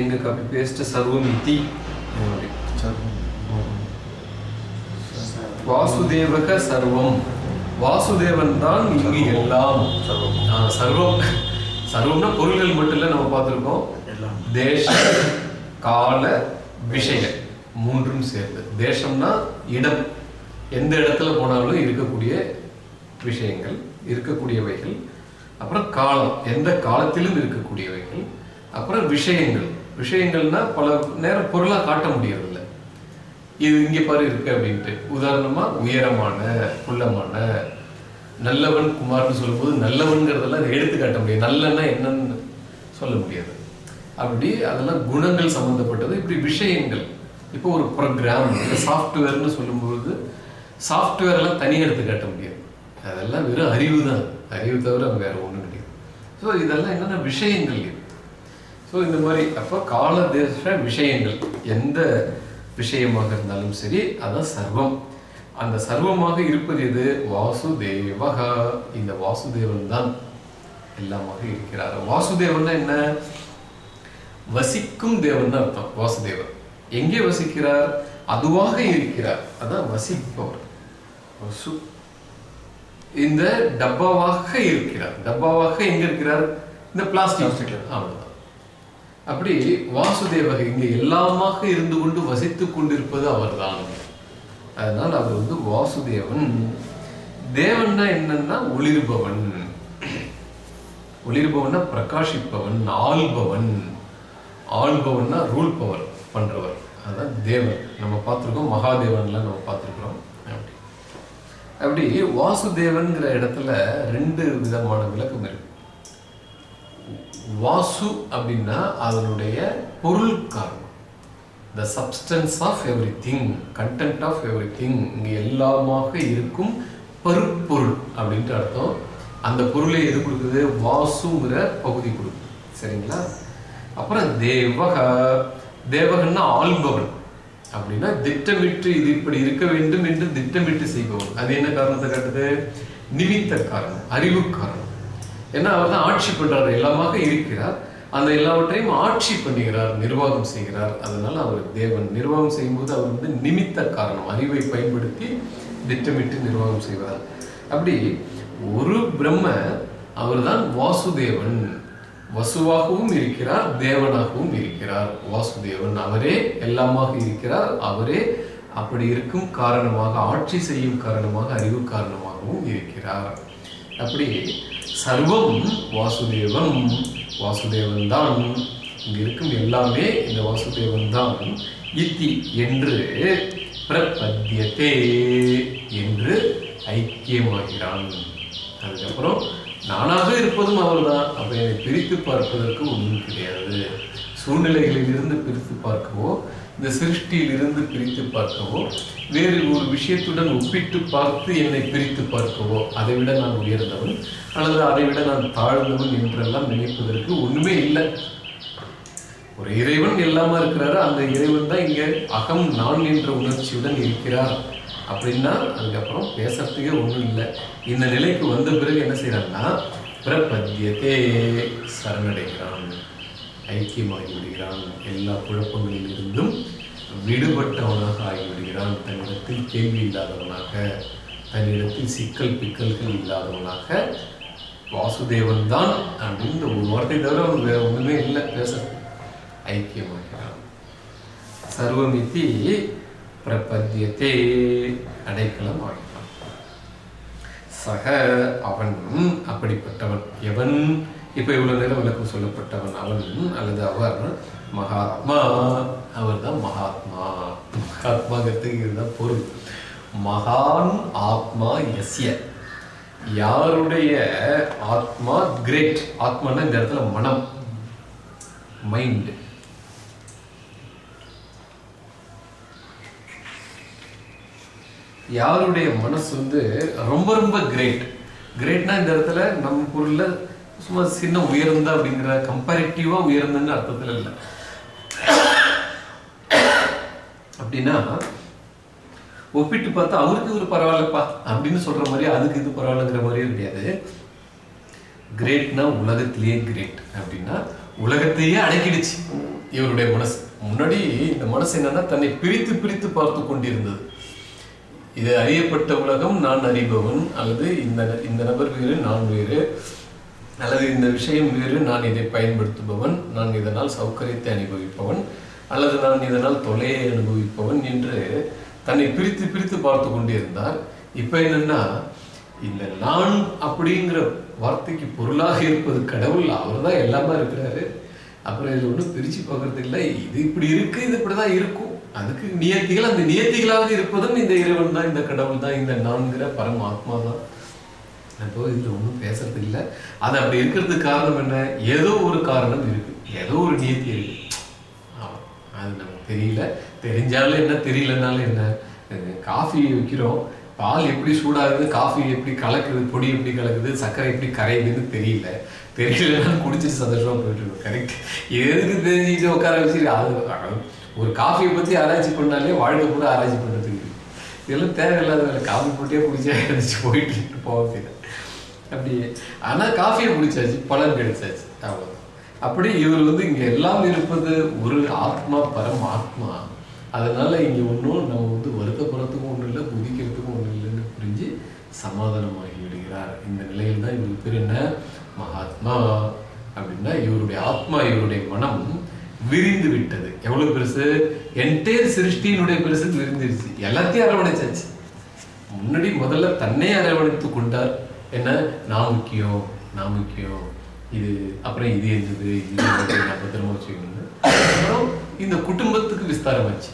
எங்க காப்பி பேஸ்ட் சர்வம் இதி அப்படி. வாசுதேவக சர்வம். வாசுதேவன் தான் இங்கு எல்லாம். ஆ, சர்வம். சர்வம்னா பொருள்கள் மட்டும் இல்ல நம்ம பார்த்திருக்கோம். தேச கால விஷய. மூன்றும் சேர்த்து தேசம்னா இடம். எந்த இடத்துல போனாலும் இருக்கக்கூடிய விஷயங்கள் இருக்கக்கூடியவைகள். அப்புறம் காலம். எந்த காலத்திலும் இருக்கக்கூடியவைகள். அப்புறம் விஷயங்கள். விஷயங்கள்னா பல நேரம் பொருளா காட்ட முடியறதில்ல இது இங்கே பாரு இருக்கு அப்படின்ட்டு. உதாரணமா உயரமான குள்ளமான நல்லவன் குமார்னு சொல்லும்போது நல்லவன்கிறதெல்லாம் அதை எடுத்து காட்ட முடியாது. நல்லன்னா என்னன்னு சொல்ல முடியாது. அப்படி அதெல்லாம் குணங்கள் சம்மந்தப்பட்டது இப்படி விஷயங்கள். இப்போ ஒரு ப்ரோக்ராம் இல்லை சாஃப்ட்வேர்னு சொல்லும்போது சாஃப்ட்வேர்லாம் தனியாக எடுத்து காட்ட முடியாது. அதெல்லாம் வெறும் அறிவு தான். அறிவு தவிர வேற ஒன்றும் கிடையாது. ஸோ இதெல்லாம் என்னென்ன விஷயங்கள் ஸோ இந்த மாதிரி அப்போ கால தேச விஷயங்கள். எந்த விஷயமாக இருந்தாலும் சரி அதான் சர்வம். அந்த சர்வமாக இருப்பது எது? வாசுதேவகா இந்த வாசுதேவன் தான் எல்லாமாக இருக்கிறார். வாசுதேவன்னா என்ன? வசிக்கும் தேவன் அர்த்தம். வாசுதேவன். எங்கே வசிக்கிறார்? அதுவாக இருக்கிறார். அதான் வசிப்பவர். வசு. இந்த டப்பாவாக இருக்கிறார். டப்பாவாக எங்க இருக்கிறார்? இந்த பிளாஸ்டிக். அவ்வளவுதான். அப்படி வாசுதேவக இங்க எல்லாமாக இருந்து கொண்டு வசித்துக் கொண்டிருப்பது அவர்தான். அதனால் அவர் வந்து வாசுதேவன். தேவன்னா என்னன்னா ஒளிர்பவன். ஒளிர்பவன்னா பிரகாஷிப்பவன் ஆள்பவன். ஆள்பவன்னா ரூல் பவர் பண்றவர். அதான் தேவன் நம்ம பார்த்துருக்கோம் மகாதேவன்லாம் நம்ம பார்த்துருக்குறோம். அப்படி. அப்படி வாசுதேவன்கிற இடத்துல ரெண்டு விதமான விளக்கம் இருக்கு. வாசு அப்படின்னா அதனுடைய பொருள் காரணம். The substance of everything content of everything இங்கே எல்லாமாக இருக்கும் பருப்பொருள் அப்படின்ட்டு அர்த்தம். அந்த பொருளை எது கொடுக்குது? வாசுங்கிற பகுதி கொடுக்குது. சரிங்களா? அப்புறம் தேவக. தேவகன்னா ஆள்பவன். அப்படின்னா திட்டமிட்டு இது இப்படி இருக்க வேண்டும் என்று திட்டமிட்டு செய்பவன். அது என்ன காரணத்தை காட்டுது? நிமித்த காரணம் அறிவு காரணம். ஏன்னா அவர் தான் ஆட்சி பண்றாரு எல்லாமாக இருக்கிறார். அந்த எல்லாவற்றையும் ஆட்சி பண்ணுகிறார் நிர்வாகம் செய்கிறார். அதனால அவர் தேவன் நிர்வாகம் செய்யும்போது அவர் வந்து நிமித்த காரணம் அறிவை பயன்படுத்தி திட்டமிட்டு நிர்வாகம் செய்வார். அப்படி ஒரு பிரம்ம அவர்தான் வாசுதேவன். வசுவாகவும் இருக்கிறார் தேவனாகவும் இருக்கிறார். வாசுதேவன் அவரே எல்லாமாக இருக்கிறார் அவரே அப்படி இருக்கும் காரணமாக ஆட்சி செய்யும் காரணமாக அறிவு காரணமாகவும் இருக்கிறார். அப்படி சர்வம் வாசுதேவம் வாசுதேவன் தான் இங்கே இருக்கும் எல்லாமே இந்த வாசுதேவன் தான் இத்தி என்று பிரபத்தியத்தே என்று ஐக்கியமாகிறான். அதுக்கப்புறம் நானாக இருப்பதும் அவர்தான் அப்ப என்னை பிரித்து பார்ப்பதற்கு ஒன்றும் கிடையாது. சூழ்நிலைகளில் இருந்து பிரித்து பார்க்கவோ இந்த சிருஷ்டியில் இருந்து பிரித்து பார்க்கவோ வேறு ஒரு விஷயத்துடன் ஒப்பிட்டு பார்த்து என்னை பிரித்து பார்க்கவோ அதை விட நான் உயர்ந்தவன் அல்லது அதை விட நான் தாழ்ந்தவன் என்றெல்லாம் நினைப்பதற்கு ஒன்றுமே இல்லை. ஒரு இறைவன் எல்லாமா இருக்கிறாரு அந்த இறைவன் தான் இங்கே அகம் நான் என்ற உணர்ச்சியுடன் இருக்கிறார். அப்படின்னா அதுக்கப்புறம் பேசுறதுக்கே ஒன்றும் இல்லை. இந்த நிலைக்கு வந்த பிறகு என்ன செய்யறாங்கன்னா பிரபத்தியத்தே சரணடைகிறான். ஐக்கியமாகி விடுகிறான் எல்லா குழப்பங்களில் இருந்தும் விடுபட்டவனாக ஆகிவிடுகிறான். தன்னிடத்தில் கேள்வி இல்லாதவனாக தன்னிடத்தில் சிக்கல் பிக்கல்கள் இல்லாதவனாக வாசுதேவன் தான் அப்படின்னு ஒரு வார்த்தை தவிர அவனுக்கு வேற ஒன்றுமே இல்லை. பேச. ஐக்கியமாகிறான். சர்வமிதி பிரபத்தியத்தே அடைக்கலம் ஆகிறான் சக அவன் அப்படிப்பட்டவன் எவன்? இப்போ இவ்வளோ நேரம் விளக்கம் சொல்லப்பட்டவன் அவன் அல்லது அவர் மகாத்மா அவர் தான் மகாத்மா. மகாத்மாங்கிறதுக்கு இதுதான் பொருள். மகான் ஆத்மா எஸ்ய. யாருடைய ஆத்மா கிரேட்? ஆத்மான்னா இந்த இடத்துல மனம். மைண்ட் யாருடைய மனசு வந்து ரொம்ப ரொம்ப கிரேட் கிரேட்னா இந்த இடத்துல நம்ம பொருளில் சும்மா சின்ன உயர்ந்த அப்படிங்கிற கம்பேரிட்டிவா உயர்ந்தன்னு அர்த்தத்தில் இல்லை. அப்படின்னா ஒப்பிட்டு பார்த்தா அவருக்கு இவர் பரவாயில்லப்பா அப்படின்னு சொல்ற மாதிரி அதுக்கு இது பரவாயில்லங்கிற மாதிரியும் கிடையாது. கிரேட்னா உலகத்திலேயே கிரேட் அப்படின்னா உலகத்தையே அடக்கிடுச்சு இவருடைய மனசு. முன்னாடி இந்த மனசு என்னன்னா தன்னை பிரித்து பிரித்து பார்த்து கொண்டிருந்தது. இது அறியப்பட்ட உலகம் நான் அறிபவன் அல்லது இந்த இந்த நபர் வேறு நான் வேறு அல்லது இந்த விஷயம் வேறு நான் இதை பயன்படுத்துபவன் நான் இதனால் சௌகரியத்தை அனுபவிப்பவன் அல்லது நான் இதனால் தொலையை அனுபவிப்பவன் என்று தன்னை பிரித்து பிரித்து பார்த்து கொண்டிருந்தார் இப்போ என்னன்னா இந்த நான் அப்படிங்கிற வார்த்தைக்கு பொருளாக இருப்பது கடவுள் அவர் தான் எல்லாமே இருக்கிறாரு. அப்புறம் இதில் ஒன்றும் பிரித்து பார்க்கறது இல்லை. இது இப்படி இருக்கு இது இப்படி தான் இருக்கும். அதுக்கு நியத்திகள் அந்த நியத்திகளாக இருப்பதும் இந்த இறைவன் தான் இந்த கடவுள் தான் இந்த நான்கிற பரம ஆத்மா தான். இப்போ இதில் ஒன்றும் பேசுறது இல்லை. அது அப்படி இருக்கிறதுக்கு காரணம் என்ன? ஏதோ ஒரு காரணம் இருக்கு. ஏதோ ஒரு நியத்தி இருக்கு. அது நமக்கு தெரியல. தெரிஞ்சாலும் என்ன தெரியலனாலும் என்ன? காஃபி வைக்கிறோம். பால் எப்படி சூடாகுது காஃபி எப்படி கலக்குது பொடி எப்படி கலக்குது சர்க்கரை எப்படி கரையுதுன்னு தெரியல. தெரியலன்னா குடிச்சிட்டு சந்தோஷமா போயிட்டு இருக்கோம். கரெக்ட் எதுக்கு தெரிஞ்சுட்டு உட்கார வச்சு? அது ஒரு காஃபியை பத்தி ஆராய்ச்சி பண்ணாலே வாழ்க்கை கூட ஆராய்ச்சி பண்ணுறதுக்கு இதெல்லாம் தேவையில்லாத வேலை. காஃபி போட்டே குடிச்சா போயிட்டு இருக்கு போக அப்படியே. ஆனால் ஆனா காஃபியை முடிச்சாச்சு பலன் கிடைச்சாச்சு. அவ்வளவு அப்படி இவர் வந்து இங்க எல்லாம் இருப்பது ஒரு ஆத்மா பரம் ஆத்மா அதனால இங்க ஒன்றும் நம்ம வந்து வருத்தப்படுறதுக்கும் ஒன்றும் இல்லை குதிக்கிறதுக்கும் ஒன்றும் இல்லைன்னு புரிஞ்சு சமாதானமாகி விடுகிறார். இந்த நிலையில் தான் இவர் பேர் என்ன? மகாத்மா. அப்படின்னா இவருடைய ஆத்மா இவருடைய மனம் விரிந்து விட்டது. எவ்வளவு பெருசு? என்டையர் சிருஷ்டியினுடைய பெருசு விரிந்துருச்சு. எல்லாத்தையும் அரவணைச்சாச்சு. முன்னாடி முதல்ல தன்னை அரவணைத்து கொண்டார். என்ன? நான் முக்கியம் நான் முக்கியம். இது அப்புறம் இது இருந்தது இது நான் பத்திரமா வச்சுக்கணும் அப்புறம் இந்த குடும்பத்துக்கு விஸ்தாரமாச்சு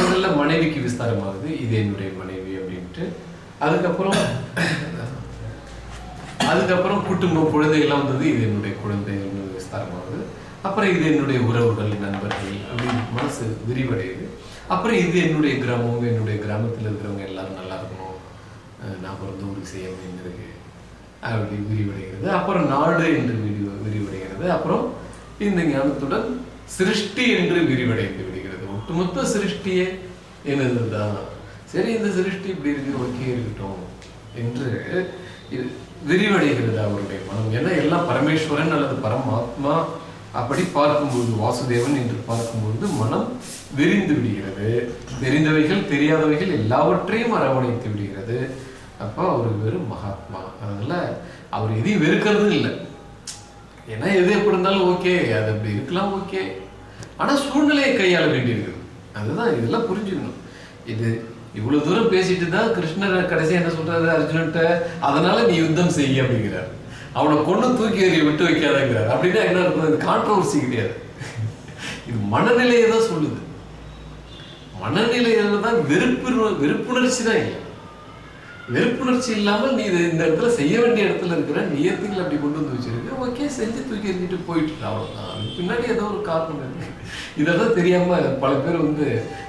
முதல்ல மனைவிக்கு விஸ்தாரமாகுது இது என்னுடைய மனைவி அப்படின்ட்டு. அதுக்கப்புறம் அதுக்கப்புறம் குடும்பம் குழந்தைகள்லாம் வந்தது இது என்னுடைய குழந்தை என்னுடைய விஸ்தாரமாகுது அப்புறம் இது என்னுடைய உறவுகள் நண்பர்கள் அப்படின்னு மனசு விரிவடையுது. அப்புறம் இது என்னுடைய கிராமம் என்னுடைய கிராமத்தில் இருக்கிறவங்க எல்லாரும் நல்லா இருக்கணும் நான் பிறந்த ஊருக்கு செய்ய வேண்டியிருக்கு அப்படி விரிவடைகிறது அப்புறம் நாடு என்று விரி விரிவடைகிறது அப்புறம் இந்த ஞானத்துடன் சிருஷ்டி என்று விரிவடைந்து விடுகிறது. ஒட்டுமொத்த சிருஷ்டியே என்னதுதான் சரி இந்த சிருஷ்டி இப்படி இருக்கு ஓகே இருக்கட்டும் என்று இது விரிவடைகிறது அவருடைய மனம். ஏன்னா எல்லாம் பரமேஸ்வரன் அல்லது பரமாத்மா அப்படி பார்க்கும்போது வாசுதேவன் என்று பார்க்கும்போது மனம் விரிந்து விடுகிறது. தெரிந்தவைகள் தெரியாதவைகள் எல்லாவற்றையும் அரவணைத்து விடுகிறது. அப்போ அவர் வெறும் மகாத்மா. அதனால அவர் எதையும் வெறுக்கிறது இல்லை. ஏன்னா எது எப்படி இருந்தாலும் ஓகே அது அப்படி இருக்கலாம் ஓகே. ஆனா சூழ்நிலையை கையாள வேண்டியிருக்குது. அதுதான் இதெல்லாம் புரிஞ்சுக்கணும். இது இவ்வளவு தூரம் பேசிட்டு தான் கிருஷ்ணர் கடைசி என்ன சொல்றாரு அர்ஜுனன்ட்ட? அதனால நீ யுத்தம் செய்ய அப்படிங்கிறார். அவனை கொண்டு தூக்கி எறிய விட்டு வைக்காதங்கிறார். அப்படின்னா என்ன இருக்கும் கான்ட்ரவர்சி கிடையாது. இது மனநிலையை தான் சொல்லுது. மனநிலையில தான் வெறுப்பு வெறுப்புணர்ச்சி தான் இல்லை வெறுப்புணர்ச்சி இல்லாமல் நீ இது இந்த இடத்துல செய்ய வேண்டிய இடத்துல இருக்கிற நியத்துக்கள் அப்படி கொண்டு வந்து வச்சிருக்க. ஓகே செஞ்சு தூக்கி எறிஞ்சிட்டு போயிட்டு. அவ்வளோதான் அதுக்கு பின்னாடி ஏதோ ஒரு காரணம் இருக்கு. இதெல்லாம் தெரியாம பல பேர் வந்து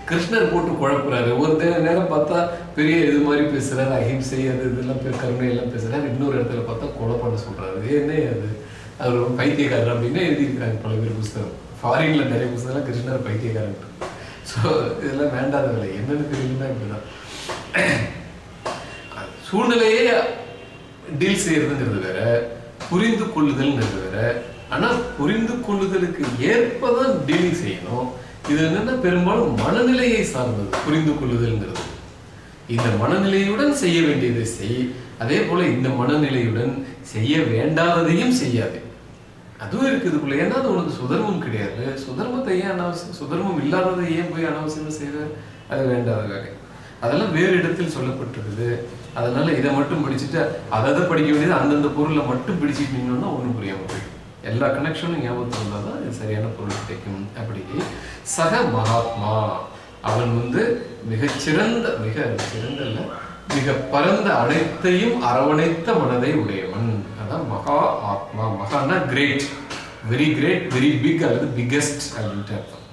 கிருஷ்ணர் போட்டு குழப்புறாரு. ஒரு நேரம் பார்த்தா பெரிய இது மாதிரி பேசுறாரு அஹிம்சை அது இதெல்லாம் பேர் கருணை எல்லாம் பேசுறாரு. இன்னொரு இடத்துல பார்த்தா கொலை பண்ண சொல்றாரு என்ன அது அவர் பைத்தியக்காரர் அப்படின்னு எழுதியிருக்காங்க பல பேர் புஸ்தகம். ஃபாரின்ல நிறைய புஸ்தகம் கிருஷ்ணர் பைத்தியக்காரன் ஸோ இதெல்லாம் வேண்டாத வேலை. என்னன்னு தெரியலன்னா இப்படிதான். சூழ்நிலையே டீல் செய்யறதுங்கிறது வேற புரிந்து கொள்ளுதல்ங்கிறது வேற. ஆனா புரிந்து கொள்ளுதலுக்கு ஏற்பதான் டீலிங் செய்யணும். இது என்னன்னா பெரும்பாலும் மனநிலையை சார்ந்தது புரிந்து கொள்ளுதல்ங்கிறது. இந்த மனநிலையுடன் செய்ய வேண்டியதை செய். அதே போல இந்த மனநிலையுடன் செய்ய வேண்டாததையும் செய்யாது. அதுவும் இருக்குதுக்குள்ள ஏன்னா அது உனக்கு சுதர்மம் கிடையாது. சுதர்மத்தை ஏன் அனாவசியம் சுதர்மம் இல்லாததை ஏன் போய் அனாவசியமா செய்யற அது வேண்டாத வேலை. அதெல்லாம் வேறு இடத்தில் சொல்லப்பட்டிருக்குது. அதனால இதை மட்டும் படிச்சுட்டு அதை அதை படிக்க வேண்டியது அந்தந்த பொருளை மட்டும் பிடிச்சிட்டு ஒன்றும் புரியாமல் போயிடும். எல்லா கனெக்ஷனும் ஞாபகத்தில் இருந்தால் தான் இது சரியான பொருள் கிடைக்கும். அப்படி சக மகாத்மா அவன் வந்து மிகச்சிறந்த மிக சிறந்த மிக பரந்த அனைத்தையும் அரவணைத்த மனதை உடையவன். அதான் மகா ஆத்மா. மகானா great very great very big அல்லது பிக்கெஸ்ட் அப்படின்ட்டு அர்த்தம்.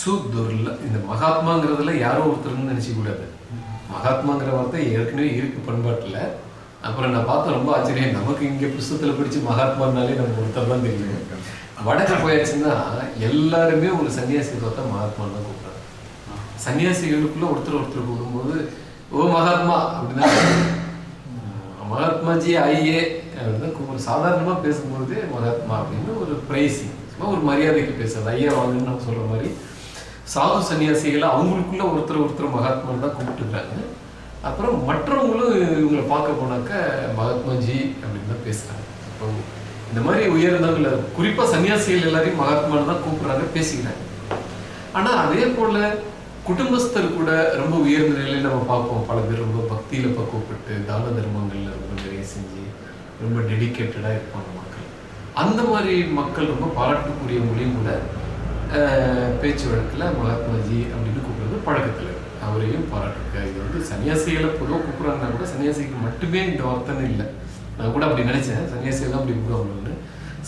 சுதுர்ல இந்த மகாத்மாங்கிறதுல யாரோ ஒருத்தர்னு நினைச்சு கூடாது. மகாத்மாங்கிற வார்த்தை ஏற்கனவே இருக்கு பண்பாட்டில். அப்புறம் நான் பார்த்தா ரொம்ப ஆச்சரியம் நமக்கு இங்கே புஸ்தகத்தில் பிடிச்சி மகாத்மானாலே நமக்கு ஒருத்தர் தான் தெரியும். வடக்கு போயாச்சுன்னா எல்லாருமே ஒரு சன்னியாசி பார்த்தா மகாத்மான்னு தான் கூப்பிட்றாங்க. சன்னியாசிகளுக்குள்ள ஒருத்தர் ஒருத்தர் கூப்பிடும்போது ஓ மகாத்மா அப்படின்னா மகாத்மாஜி ஐயே அப்படின்னு தான் கூப்பிடுறோம் பேசும்போது மகாத்மா அப்படின்னு ஒரு பிரைஸிங் சும்மா ஒரு மரியாதைக்கு பேசுறது ஐயா வாங்கன்னு நம்ம சொல்கிற மாதிரி சாது சன்னியாசிகளை அவங்களுக்குள்ள ஒருத்தர் ஒருத்தர் மகாத்மான்னு தான் கூப்பிட்டுருக்காங்க அப்புறம் மற்றவங்களும் இவங்களை பார்க்க போனாக்க மகாத்மாஜி அப்படின்னு தான் பேசுகிறாங்க இப்போ இந்த மாதிரி உயர்ந்தவங்கள குறிப்பாக சன்னியாசிகள் எல்லாரையும் மகாத்மான்னு தான் கூப்பிட்றாங்க பேசிக்கிறாங்க. ஆனால் அதே போல் குடும்பஸ்தர் கூட ரொம்ப உயர்ந்த நிலையில் நம்ம பார்ப்போம். பல பேர் ரொம்ப பக்தியில் பக்குவப்பட்டு தான தர்மங்களில் ரொம்ப நிறைய செஞ்சு ரொம்ப டெடிக்கேட்டடாக இருப்பாங்க மக்கள். அந்த மாதிரி மக்கள் ரொம்ப பாராட்டக்கூடிய மொழியும் கூட பேச்சு வழக்கில் மகாத்மாஜி அப்படின்னு கூப்பிடுறது பழக்கத்தில். அவரையும் பாராட்டிருக்கார் இது வந்து சன்னியாசிகளை பொதுவாக கூப்பிட்றாங்கன்னா கூட சன்னியாசிக்கு மட்டுமே இந்த வார்த்தைன்னு இல்லை. நான் கூட அப்படி நினைச்சேன். சன்னியாசிகள் தான் அப்படி கூப்பிடுவாங்கன்னு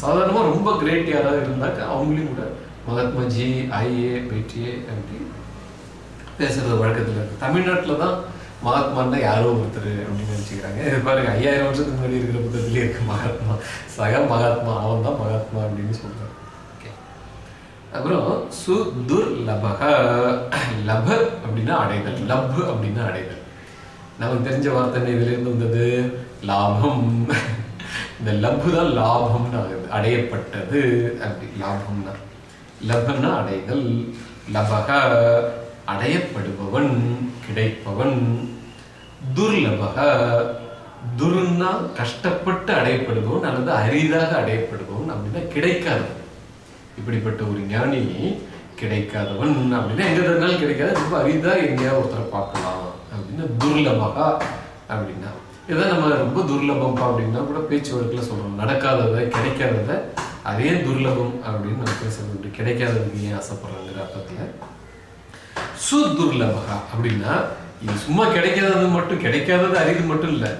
சாதாரணமாக ரொம்ப கிரேட் யாராவது இருந்தாக்க அவங்களையும் கூட மகாத்மாஜி ஐஏ பேட்டியே அப்படி பேசுறது வழக்கத்தில் இருக்கு. தமிழ்நாட்டில் தான் மகாத்மான்னா யாரோ ஒருத்தர் அப்படின்னு நினச்சிக்கிறாங்க. இது பாருங்க ஐயாயிரம் வருஷத்துக்கு முன்னாடி இருக்கிற புத்தகத்திலே இருக்கு மகாத்மா. சக மகாத்மா அவன் தான் மகாத்மா அப்படின்னு சொல்கிறாங்க அப்புறம் சு துர் லபக லப அப்படின்னா அடைதல். லப் அப்படின்னா அடைதல். நமக்கு தெரிஞ்ச வார்த்தை இதுல இருந்து வந்தது? லாபம். இந்த லப்பு தான் லாபம்னு ஆகுது. அடையப்பட்டது. அப்படி லாபம்னா. லபன்னா அடைதல். லபக அடையப்படுபவன் கிடைப்பவன். துர்லபக துர்னா கஷ்டப்பட்டு அடையப்படுபவன் அல்லது அரிதாக அடையப்படுபவன் அப்படின்னா கிடைக்காதவன். இப்படிப்பட்ட ஒரு ஞானி கிடைக்காதவன் அப்படின்னா எங்க இருந்தாலும் கிடைக்காது. ரொம்ப அரிதா எங்கேயாவது ஒருத்தரை பார்க்கலாம் அப்படின்னா துர்லபகா அப்படின்னா. இதான் நம்ம ரொம்ப துர்லபம் அப்படின்னா கூட பேச்சு வழக்கில் சொல்றோம். நடக்காததை கிடைக்காததை அதே துர்லபம் அப்படின்னு நம்ம பேசுறது கிடைக்காததுக்கு ஏன் ஆசைப்படுறாங்கிற அர்த்தத்துல. சுதுர்லபகா அப்படின்னா இது சும்மா கிடைக்காதது மட்டும் கிடைக்காதது அரிது மட்டும் இல்லை.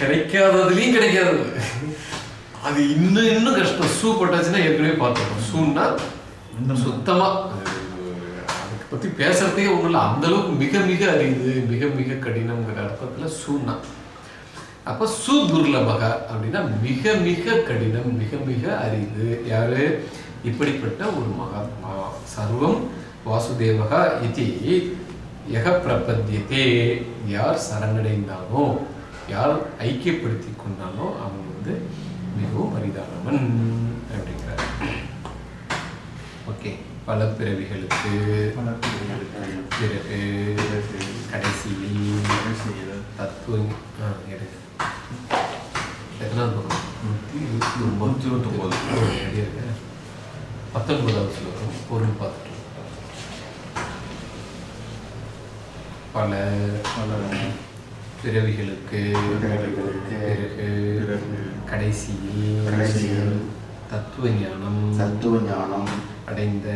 கிடைக்காததுலயும் கிடைக்காதது. அது இன்னும் இன்னும் கஷ்டம். சூ போட்டாச்சுன்னா ஏற்கனவே பார்த்துருக்கோம் சூன்னா சுத்தமா அது அதுக்கு பத்தி பேசுறதே ஒண்ணும் இல்லை. அந்த அளவுக்கு மிக மிக அரிது மிக மிக கடினம்ங்கிற அர்த்தத்துல சூன்னா. அப்ப சுதுர்லபக அப்படின்னா மிக மிக கடினம் மிக மிக அரிது. யாரு? இப்படிப்பட்ட ஒரு மகாத்மா சர்வம் வாசுதேவகா இது யக பிரபத்தியத்தே யார் சரணடைந்தானோ யார் ஐக்கியப்படுத்தி கொண்டானோ அவன் வந்து மிகவும் அரிதானவன் அப்படிங்கிறார். ஓகே. பல பிறவிகளுக்கு பிறகு கடைசியில் எடுங்க. எத்தனாவது நூற்றி இருபத்தி ஒன்பது. இருபத்தொம்போது. ரெடியாக இருக்கு. பத்தொன்பதாவது ஸ்லோகம் பொருள் பார்த்துட்டு. பல பிறவிகளுக்கு பிறகு கடைசியில் கடைசியில் தத்துவ ஞானம் தத்துவ ஞானம் அடைந்த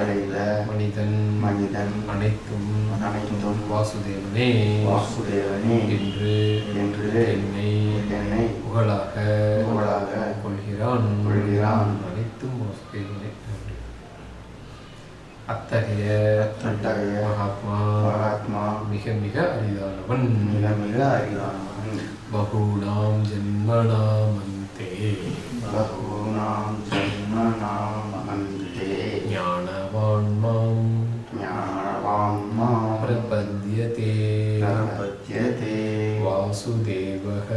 அடைந்த மனிதன் மனிதன் அனைத்தும் அனைத்தும் வாசுதேவனே வாசுதேவனே என்று என்று என்னை என்னை புகழாக புகழாக கொள்கிறான் கொள்கிறான். அனைத்தும் வாசுதேவனே. அத்தகைய அத்தகைய மகாத்மா மகாத்மா மிக மிக அரிதானவன் மிக மிக அரிதானவன் बहूनां जन्मनामन्ते। बहूनां जन्मनामन्ते। ज्ञानवान् मां ज्ञानवान् मां प्रपद्यते। प्रपद्यते। वासुदेवः।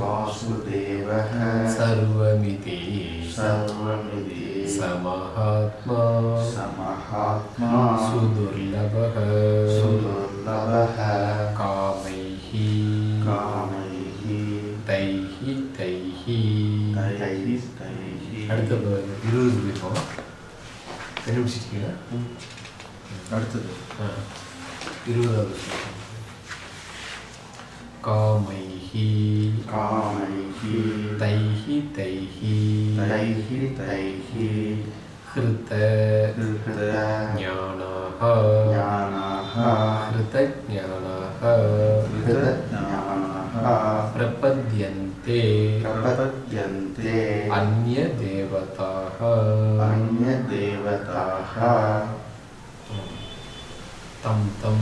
वासुदेवः। सर्वमिति। सर्वमिति। समहात्मा। समात्मासु सुदुर्लभः। सुदुर्लभः। பிப்ரவரி இருபது போயிருக்கோம் கண்டுபிடிச்சிருக்கீங்க அடுத்தது. இருபதாவது காமைஹி காமைஹி தைஹி தைஹி. தைஹி தைஹி. ஹிருத ஹிருத ஞானாக ஞானாக ஹிருத ஞானாக ஹிருத ஞானாக பிரபத்யன் ते प्रपद्यन्ते अन्यदेवताः अन्यदेवताः तं तं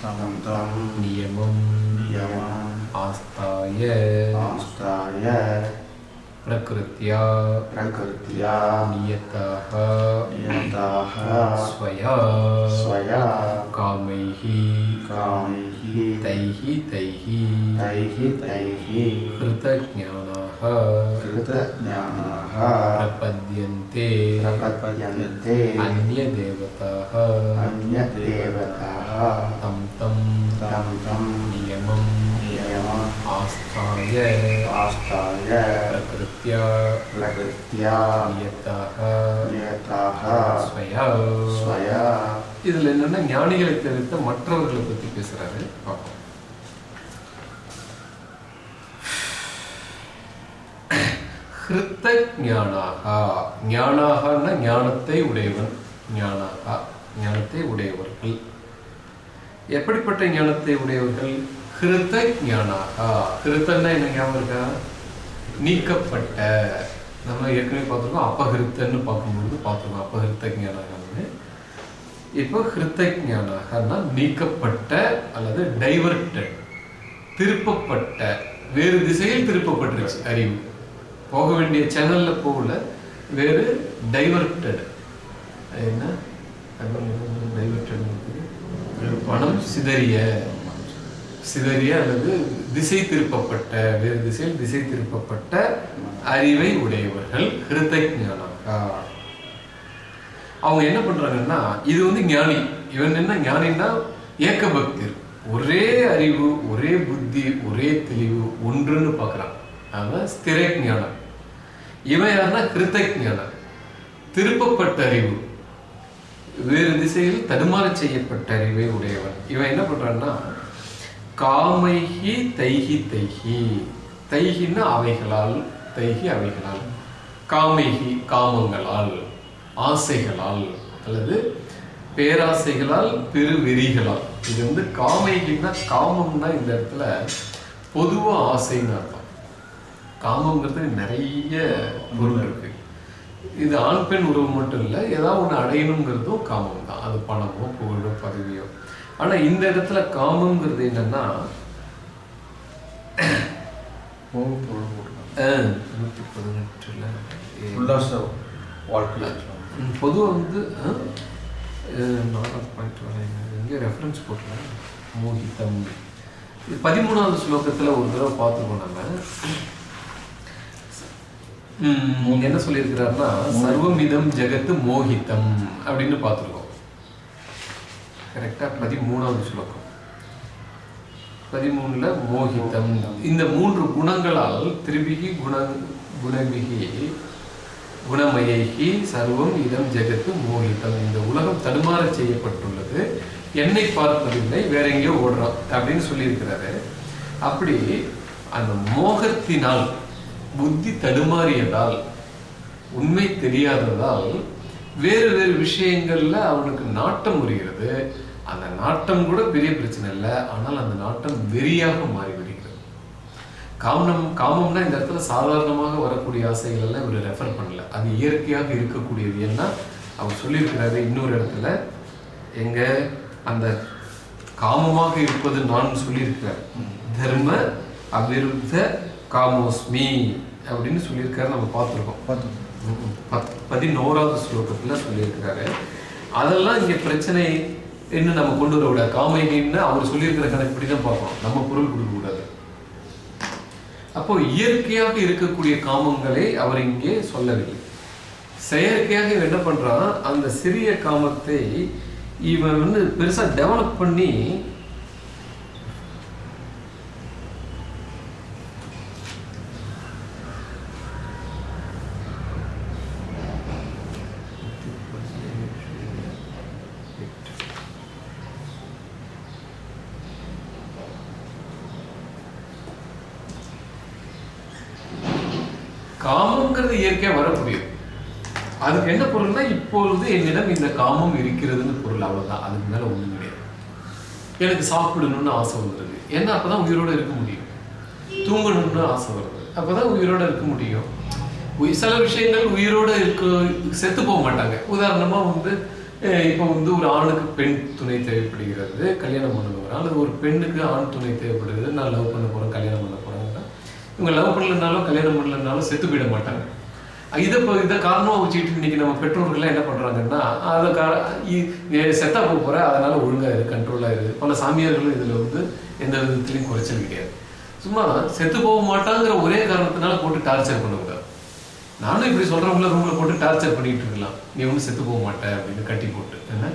तं तं नियमं नियमम् आस्ताय आस्ताय prakritya prakritya niyatah niyatah swaya swaya kamehi kamehi taihi taihi taihi taihi kṛta jñānah kṛta jñānah prapadyante prapadyante anya devatah anya devatah tam tam tam tam niyamam niyamam asthāya asthāya பிரகிருத்யா प्रकृत्या நியதாக नियताः ஸ்வயா स्वया இதுல என்னன்னா ஞானிகளை தவிர்த்த மற்றவர்களை பத்தி பேசுறாரு பார்ப்போம் ஹிருத்த ஞானாகா ஞானாகன்னா ஞானத்தை உடையவன் ஞானாகா ஞானத்தை உடையவர்கள் எப்படிப்பட்ட ஞானத்தை உடையவர்கள் ஹிருத்த ஞானாகா ஹிருத்தன்னா என்ன ஞாபகம் இருக்கா நீக்கப்பட்ட நம்ம ஏற்கனவே பார்த்துருக்கோம் அப்பஹிருத்தன்னு பார்க்கும்பொழுது பார்த்துருக்கோம். அப்பகிருத்த ஞானாகன்னு இப்போ ஹிருத்த ஞானாகனா நீக்கப்பட்ட அல்லது டைவர்டட் திருப்பப்பட்ட வேறு திசையில் திருப்பப்பட்டுருச்சு. அறிவு. போக வேண்டிய சேனல்ல போகல. வேறு டைவர்டட் என்ன? டைவர்டட் பணம் சிதறிய. சிதறிய அல்லது திசை திருப்பப்பட்ட வேறு திசையில் திசை திருப்பப்பட்ட அறிவை உடையவர்கள் ஹிருத ஞானாகா அவங்க என்ன பண்றாங்கன்னா இது வந்து ஞானி. இவன் என்ன ஞானின்னா ஏக்க பக்தர் ஒரே அறிவு ஒரே புத்தி ஒரே தெளிவு ஒன்றுன்னு பார்க்கறான். அவன் ஸ்திர ஞானம் இவன் யாருன்னா கிருத்த ஞானம் திருப்பப்பட்ட அறிவு. வேறு திசையில் தடுமாற செய்யப்பட்ட அறிவை உடையவன். இவன் என்ன பண்றான்னா காமைகி தைகி தைகி. தைகின்னா அவைகளால் தைகி அவைகளால். காமைகி காமங்களால் ஆசைகளால் அல்லது பேராசைகளால் பெருவெறிகளால் இது வந்து காமைகின்னா காமம்னா இந்த இடத்துல பொதுவாக ஆசைன்னு அர்த்தம். காமங்கிறது நிறைய பொருள் இருக்கு. இது ஆண் பெண் உறவு மட்டும் இல்லை ஏதாவது ஒன்று அடையணுங்கிறதும் காமம் தான் அது பணமோ புகழோ பதவியோ. ஆனா இந்த இடத்துல காமங்கிறது என்னன்னா உல்லாச வாழ்க்கை பொதுவாக வந்து நாலாவது பாயிண்ட் வரேன் இங்கே ரெஃபரன்ஸ் போட்டுறேன் மோகிதம். இது பதிமூணாவது ஸ்லோகத்தில் ஒரு தடவை பார்த்துருக்கோம் ம், என்ன சொல்லியிருக்கிறாருன்னா சர்வமிதம் ஜெகத்து மோகிதம் அப்படின்னு பார்த்துருக்கோம். கரெக்டாக பதிமூணாவது ஸ்லோகம் பதிமூணுல மோகிதம். இந்த மூன்று குணங்களால் திருபிகி குண குணபிகி குணமயகி சர்வம் இதம் ஜெகத்து மோகிதம். இந்த உலகம் தடுமாற செய்யப்பட்டுள்ளது. என்னை பார்ப்பதில்லை வேற எங்கேயோ ஓடுறான் அப்படின்னு சொல்லியிருக்கிறாரு. அப்படி அந்த மோகத்தினால் புத்தி தடுமாறியதால் உண்மை தெரியாததால் வேறு வேறு விஷயங்கள்ல அவனுக்கு நாட்டம் வருகிறது அந்த நாட்டம் கூட பெரிய பிரச்சனை இல்லை. ஆனால் அந்த நாட்டம் வெறியாக மாறி விடுகிறது காமம் காமம்னா இந்த இடத்துல சாதாரணமாக வரக்கூடிய ஆசைகள் எல்லாம் இவர் ரெஃபர் பண்ணல. அது இயற்கையாக இருக்கக்கூடியது. ஏன்னா அவர் சொல்லியிருக்கிறாரு இன்னொரு இடத்துல எங்க அந்த காமமாக இருப்பது நான் சொல்லியிருக்கிறார். தர்ம அவிருத்த காமோஸ்மி அப்படின்னு சொல்லியிருக்காரு. நம்ம பார்த்துருக்கோம். பதினோராவது ஸ்லோகத்துல சொல்லியிருக்கிறாரு. அதெல்லாம் இங்க பிரச்சனை என்ன நம்ம கொண்டு வரக்கூடாது காமைகின்னு அவர் சொல்லியிருக்கிற கணக்குப்படி தான் பார்க்கணும். நம்ம பொருள் கொடுக்கக்கூடாது அப்போ இயற்கையாக இருக்கக்கூடிய காமங்களை அவர் இங்கே சொல்லவில்லை. செயற்கையாக இவன் என்ன பண்றான்? அந்த சிறிய காமத்தை இவன் வந்து பெருசா டெவலப் பண்ணி காமங்கிறது இயற்கையா வரக்கூடியது அதுக்கு என்ன பொருள்னா இப்பொழுது என்னிடம் இந்த காமம் இருக்கிறதுன்னு பொருள் அவ்வளவுதான். அதுக்கு மேல ஒண்ணும் கிடையாது. எனக்கு சாப்பிடணும்னு ஆசை வந்துருது. ஏன்னா அப்பதான் உயிரோட இருக்க முடியும். தூங்கணும்னு ஆசை வருது. அப்பதான் உயிரோட இருக்க முடியும். சில விஷயங்கள் உயிரோட இருக்க செத்து போக மாட்டாங்க. உதாரணமா வந்து இப்போ வந்து ஒரு ஆணுக்கு பெண் துணை தேவைப்படுகிறது கல்யாணம் பண்ண அல்லது ஒரு பெண்ணுக்கு ஆண் துணை தேவைப்படுகிறது நான் லவ் பண்ண போறேன் கல்யாணம் பண்ண போகிறேன் இவங்க லவ் பண்ணலனாலும் கல்யாணம் பண்ணலனாலும் செத்து போயிட மாட்டாங்க. இதை இப்போ இதை காரணமாக வச்சுக்கிட்டு இன்னைக்கு நம்ம பெற்றோர்கள்லாம் என்ன பண்றாங்கன்னா அதை கா செத்தா போக போகிற அதனால் ஒழுங்காக இரு கண்ட்ரோலாக இரு பல சாமியார்களும் இதில் வந்து எந்த விதத்துலையும் குறைச்சல் கிடையாது. சும்மா செத்து போக மாட்டாங்கிற ஒரே காரணத்தினால போட்டு டார்ச்சர் பண்ணுவாங்க. நானும் இப்படி சொல்கிறவங்கள ரூமில் போட்டு டார்ச்சர் பண்ணிகிட்டு இருக்கலாம். நீ ஒன்றும் செத்து போக மாட்டேன் அப்படின்னு கட்டி போட்டு என்ன?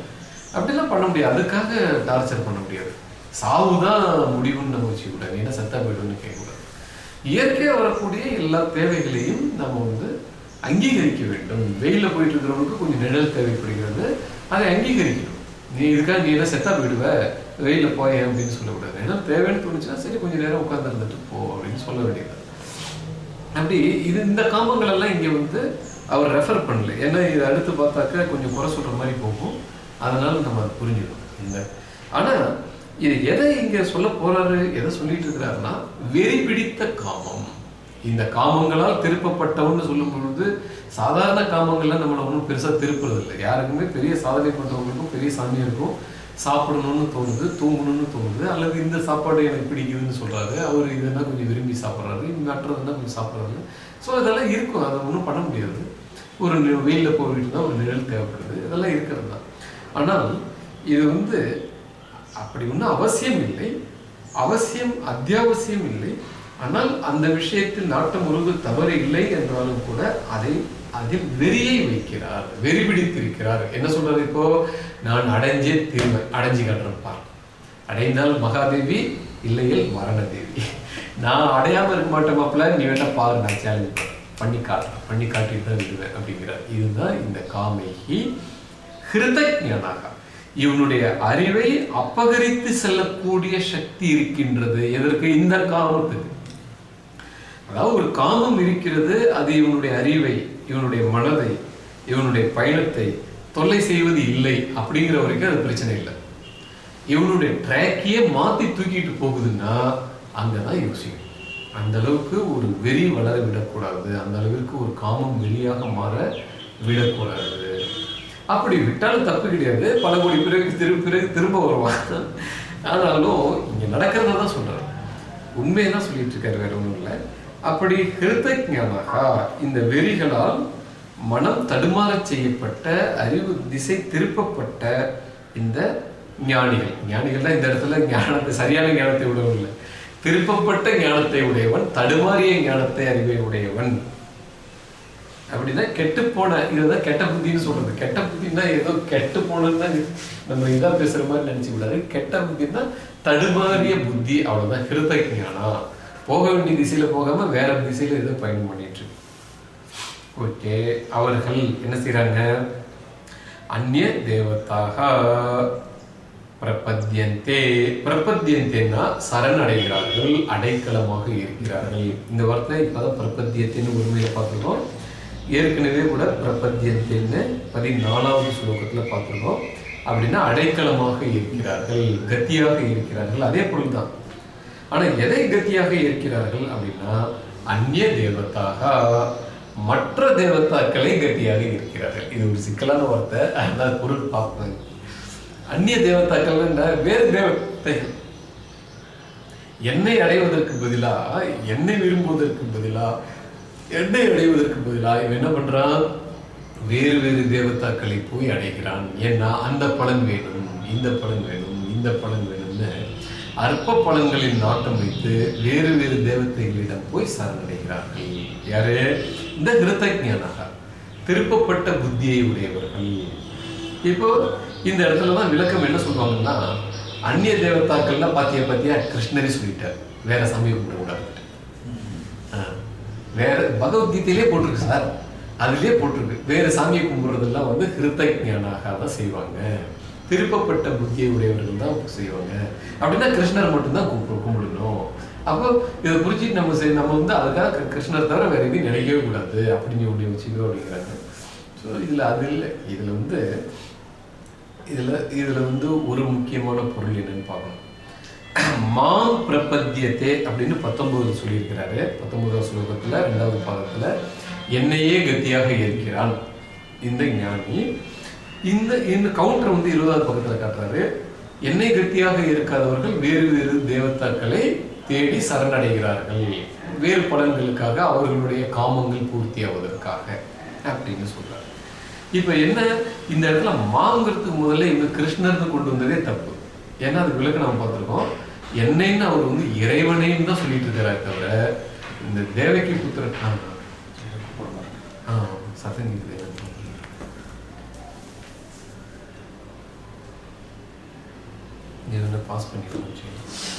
அப்படிலாம் பண்ண முடியாது. அதுக்காக டார்ச்சர் பண்ண முடியாது. சாவு தான் முடிவுன்னு நம்ம வச்சுக்கூடாது ஏன்னா செத்தா போய்டுன்னு கேட்கக்கூடாது. இயற்கையாக வரக்கூடிய எல்லா தேவைகளையும் நம்ம வந்து அங்கீகரிக்க வேண்டும். வெயிலில் போயிட்டு இருக்கிறவங்களுக்கு கொஞ்சம் நிழல் தேவைப்படுகிறது. அதை அங்கீகரிக்கணும். நீ இதுக்காக நீ எல்லாம் செத்தா போயிடுவ வெயிலில் போயேன் அப்படின்னு சொல்லக்கூடாது. நிழல் தேவைன்னு தோணுச்சுன்னா சரி கொஞ்சம் நேரம் உட்கார்ந்து இருந்துட்டு போ அப்படின்னு சொல்ல வேண்டியது. அப்படி இது இந்த காமங்கள் எல்லாம் இங்கே வந்து அவர் ரெஃபர் பண்ணல. ஏன்னா இது அடுத்து பார்த்தாக்க கொஞ்சம் குறை சொல்ற மாதிரி போகும். அதனால நம்ம அதை புரிஞ்சுக்கணும். இந்த ஆனா இது எதை இங்கே சொல்ல போறாரு எதை சொல்லிட்டு இருக்கிறாருன்னா வெறி பிடித்த காமம். இந்த காமங்களால் திருப்பப்பட்டவன்னு சொல்லும் பொழுது சாதாரண காமங்கள்லாம் நம்மளை ஒன்றும் பெருசாக திருப்புறது இல்லை யாருக்குமே பெரிய சாதனை பண்ணுறவங்களுக்கும் பெரிய சாமியாருக்கும் சாப்பிடணும்னு தோணுது தூங்கணும்னு தோணுது அல்லது இந்த சாப்பாடு எனக்கு பிடிக்குதுன்னு சொல்கிறாரு அவர் இதெல்லாம் கொஞ்சம் விரும்பி சாப்பிட்றாரு மற்றதுன்னா கொஞ்சம் சாப்பிட்றாரு. ஸோ இதெல்லாம் இருக்கும். அதை ஒன்றும் பண்ண முடியாது. ஒரு வெயிலில் வெயில்ல போயிட்டு தான் ஒரு நிழல் தேவைப்படுது. இதெல்லாம் இருக்கிறது தான். ஆனால் இது வந்து அப்படி ஒன்றும் அவசியம் இல்லை. அவசியம் அத்தியாவசியம் இல்லை. ஆனால் அந்த விஷயத்தில் நாட்டம் உருவு தவறு இல்லை என்றாலும் கூட அதை அதில் வெறியை வைக்கிறார் வெறி பிடித்திருக்கிறார். என்ன சொல்றது இப்போ? நான் அடைஞ்சே திரும்ப அடைஞ்சு காட்டுறேன் அடைந்தால் மகாதேவி இல்லையில் மரணதேவி. நான் அடையாமல் இருக்க மாட்டேன் மாப்பிள்ள நீ வேண்டாம் பாரு நான் சேலஞ்ச் பண்ணி காட்டுறேன் பண்ணி காட்டிட்டு தான் விடுவேன் அப்படிங்கிறார். இதுதான் இந்த காமைகி ஹிருதஜனாக இவனுடைய அறிவை அபகரித்து செல்லக்கூடிய சக்தி இருக்கின்றது. எதற்கு? இந்த காமத்துக்கு. அதாவது ஒரு காமம் இருக்கிறது அது இவனுடைய அறிவை இவனுடைய மனதை இவனுடைய பயணத்தை தொல்லை செய்வது இல்லை அப்படிங்கிற வரைக்கும் அது பிரச்சனை இல்லை. இவனுடைய ட்ராக்கையே மாத்தி தூக்கிட்டு போகுதுன்னா அங்கே தான் யோசிக்கணும். அந்த அளவுக்கு ஒரு வெறி வளர விடக்கூடாது. அந்த அளவிற்கு ஒரு காமம் வெளியாக மாற விடக்கூடாது. அப்படி விட்டாலும் தப்பு கிடையாது. பல கோடி பிறகு திரு பிறகு திரும்ப வருவான். ஆனாலும் இங்கே நடக்கிறத தான் சொல்றாரு. உண்மையை தான் சொல்லிட்டு இருக்காரு வேற ஒன்றும் இல்லை. அப்படி ஹிருதஜமாக இந்த வெறிகளால் மனம் தடுமாறச் செய்யப்பட்ட அறிவு திசை திருப்பப்பட்ட இந்த ஞானிகள். ஞானிகள்லாம் இந்த இடத்துல ஞானத்தை சரியான ஞானத்தை உடையவன் திருப்பப்பட்ட ஞானத்தை உடையவன் தடுமாறிய ஞானத்தை அறிவை உடையவன். அப்படின்னா கெட்டு போன இதுதான் கெட்ட புத்தின்னு சொல்றது. கெட்ட புத்தின்னா ஏதோ கெட்டு போனதுன்னா நம்ம இதான் பேசுற மாதிரி நினைச்சு விடாது கெட்ட புத்தின்னா தடுமாறிய புத்தி அவ்வளவுதான். ஹிருத ஞானம் போக வேண்டிய திசையில போகாம வேற திசையில ஏதோ பயணம் பண்ணிட்டு இருக்கு. ஓகே அவர்கள் என்ன செய்யறாங்க அந்நிய தேவத்தாக பிரபத்தியந்தே பிரபத்தியந்தேன்னா சரணடைகிறார்கள் அடைக்கலமாக இருக்கிறார்கள். இந்த வார்த்தை இப்பதான் பிரபத்தியத்தின்னு உண்மையில பார்த்துருக்கோம். ஏற்கனவே கூட பிரபத்தியத்தின்னு பதினாலாவது ஸ்லோகத்துல பார்த்துருக்கோம். அப்படின்னா அடைக்கலமாக இருக்கிறார்கள் கத்தியாக இருக்கிறார்கள் அதே பொருள் தான் ஆனா எதை கத்தியாக இருக்கிறார்கள் அப்படின்னா அந்நிய தேவத்தாக மற்ற தேவத்தாக்களை கத்தியாக இருக்கிறார்கள். இது ஒரு சிக்கலான வார்த்தை அதனால பொருள் பார்ப்பேன் அந்நிய தேவதாக்கள் என்ன? வேறு தேவத்தை என்னை அடைவதற்கு பதிலா என்னை விரும்புவதற்கு பதிலா என்னை அடைவதற்கு பதிலா இவன் என்ன பண்றான்? வேறு வேறு தேவதாக்களை போய் அடைகிறான். ஏன்னா அந்த பலன் வேணும் இந்த பலன் வேணும் இந்த பலன் வேணும். அற்ப பழங்களின் நாட்டம் வைத்து வேறு வேறு தேவதைகளிடம் போய் சரணடைகிறார்கள் யாரு? இந்த கிருத்தஜானாக திருப்பப்பட்ட புத்தியை உடையவர்கள். இப்போ இந்த இடத்துல தான் விளக்கம் என்ன சொல்லுவாங்கன்னா அந்நிய தேவதாக்கள்லாம் பாத்தியா பாத்தியா கிருஷ்ணரே சொல்லிட்டார். வேற சாமியை கூடாது வேற பகவத்கீதையிலே போட்டிருக்கு சார். அதுலயே போட்டிருக்கு. வேற சாமியை கும்பிடுறதெல்லாம் வந்து ஹிருத்தஜானாக தான் செய்வாங்க. திருப்பப்பட்ட புத்தியை உடையவர்கள் தான் செய்வாங்க. அப்படின்னா கிருஷ்ணர் மட்டும்தான் கும்பிடு கும்பிடணும். அப்போ இதை புரிஞ்சுட்டு நம்ம செய் நம்ம வந்து அதுக்காக கிருஷ்ணர் தவிர வேற எதையும் நினைக்கவே கூடாது. அப்படின்னு ஒன்று வச்சுக்கோ அப்படிங்கிறாங்க. ஸோ இதில் அது இல்லை. இதில் வந்து இதில் இதில் வந்து ஒரு முக்கியமான பொருள் என்னன்னு பார்க்கணும். மா பிரபத்தியத்தே அப்படின்னு பத்தொன்பது சொல்லியிருக்கிறாரு. பத்தொன்பதாம் ஸ்லோகத்தில் ரெண்டாவது பாதத்துல என்னையே கத்தியாக இருக்கிறான் இந்த ஞானி இந்த இந்த கவுண்டர் வந்து இருபதாவது பக்கத்தில் காட்டுறாரு. என்னை கட்டியாக இருக்காதவர்கள் வேறு வேறு தேவதாக்களை தேடி சரணடைகிறார்கள். வேறு பலன்களுக்காக அவர்களுடைய காமங்கள் பூர்த்தியாவதற்காக அப்படின்னு சொல்றாரு. இப்போ என்ன இந்த இடத்துல மாங்கிறதுக்கு முதல்ல இவங்க கிருஷ்ணர்னு கொண்டு வந்ததே தப்பு. ஏன்னா அது விளக்கு நம்ம பார்த்துருக்கோம். என்னைன்னு அவர் வந்து இறைவனைன்னு தான் சொல்லிட்டு இருக்கிறார் தவிர இந்த தேவகி புத்திரன் ஆ, ஆ சத்தம் இது வந்து பாஸ் பண்ணிக்கலாம்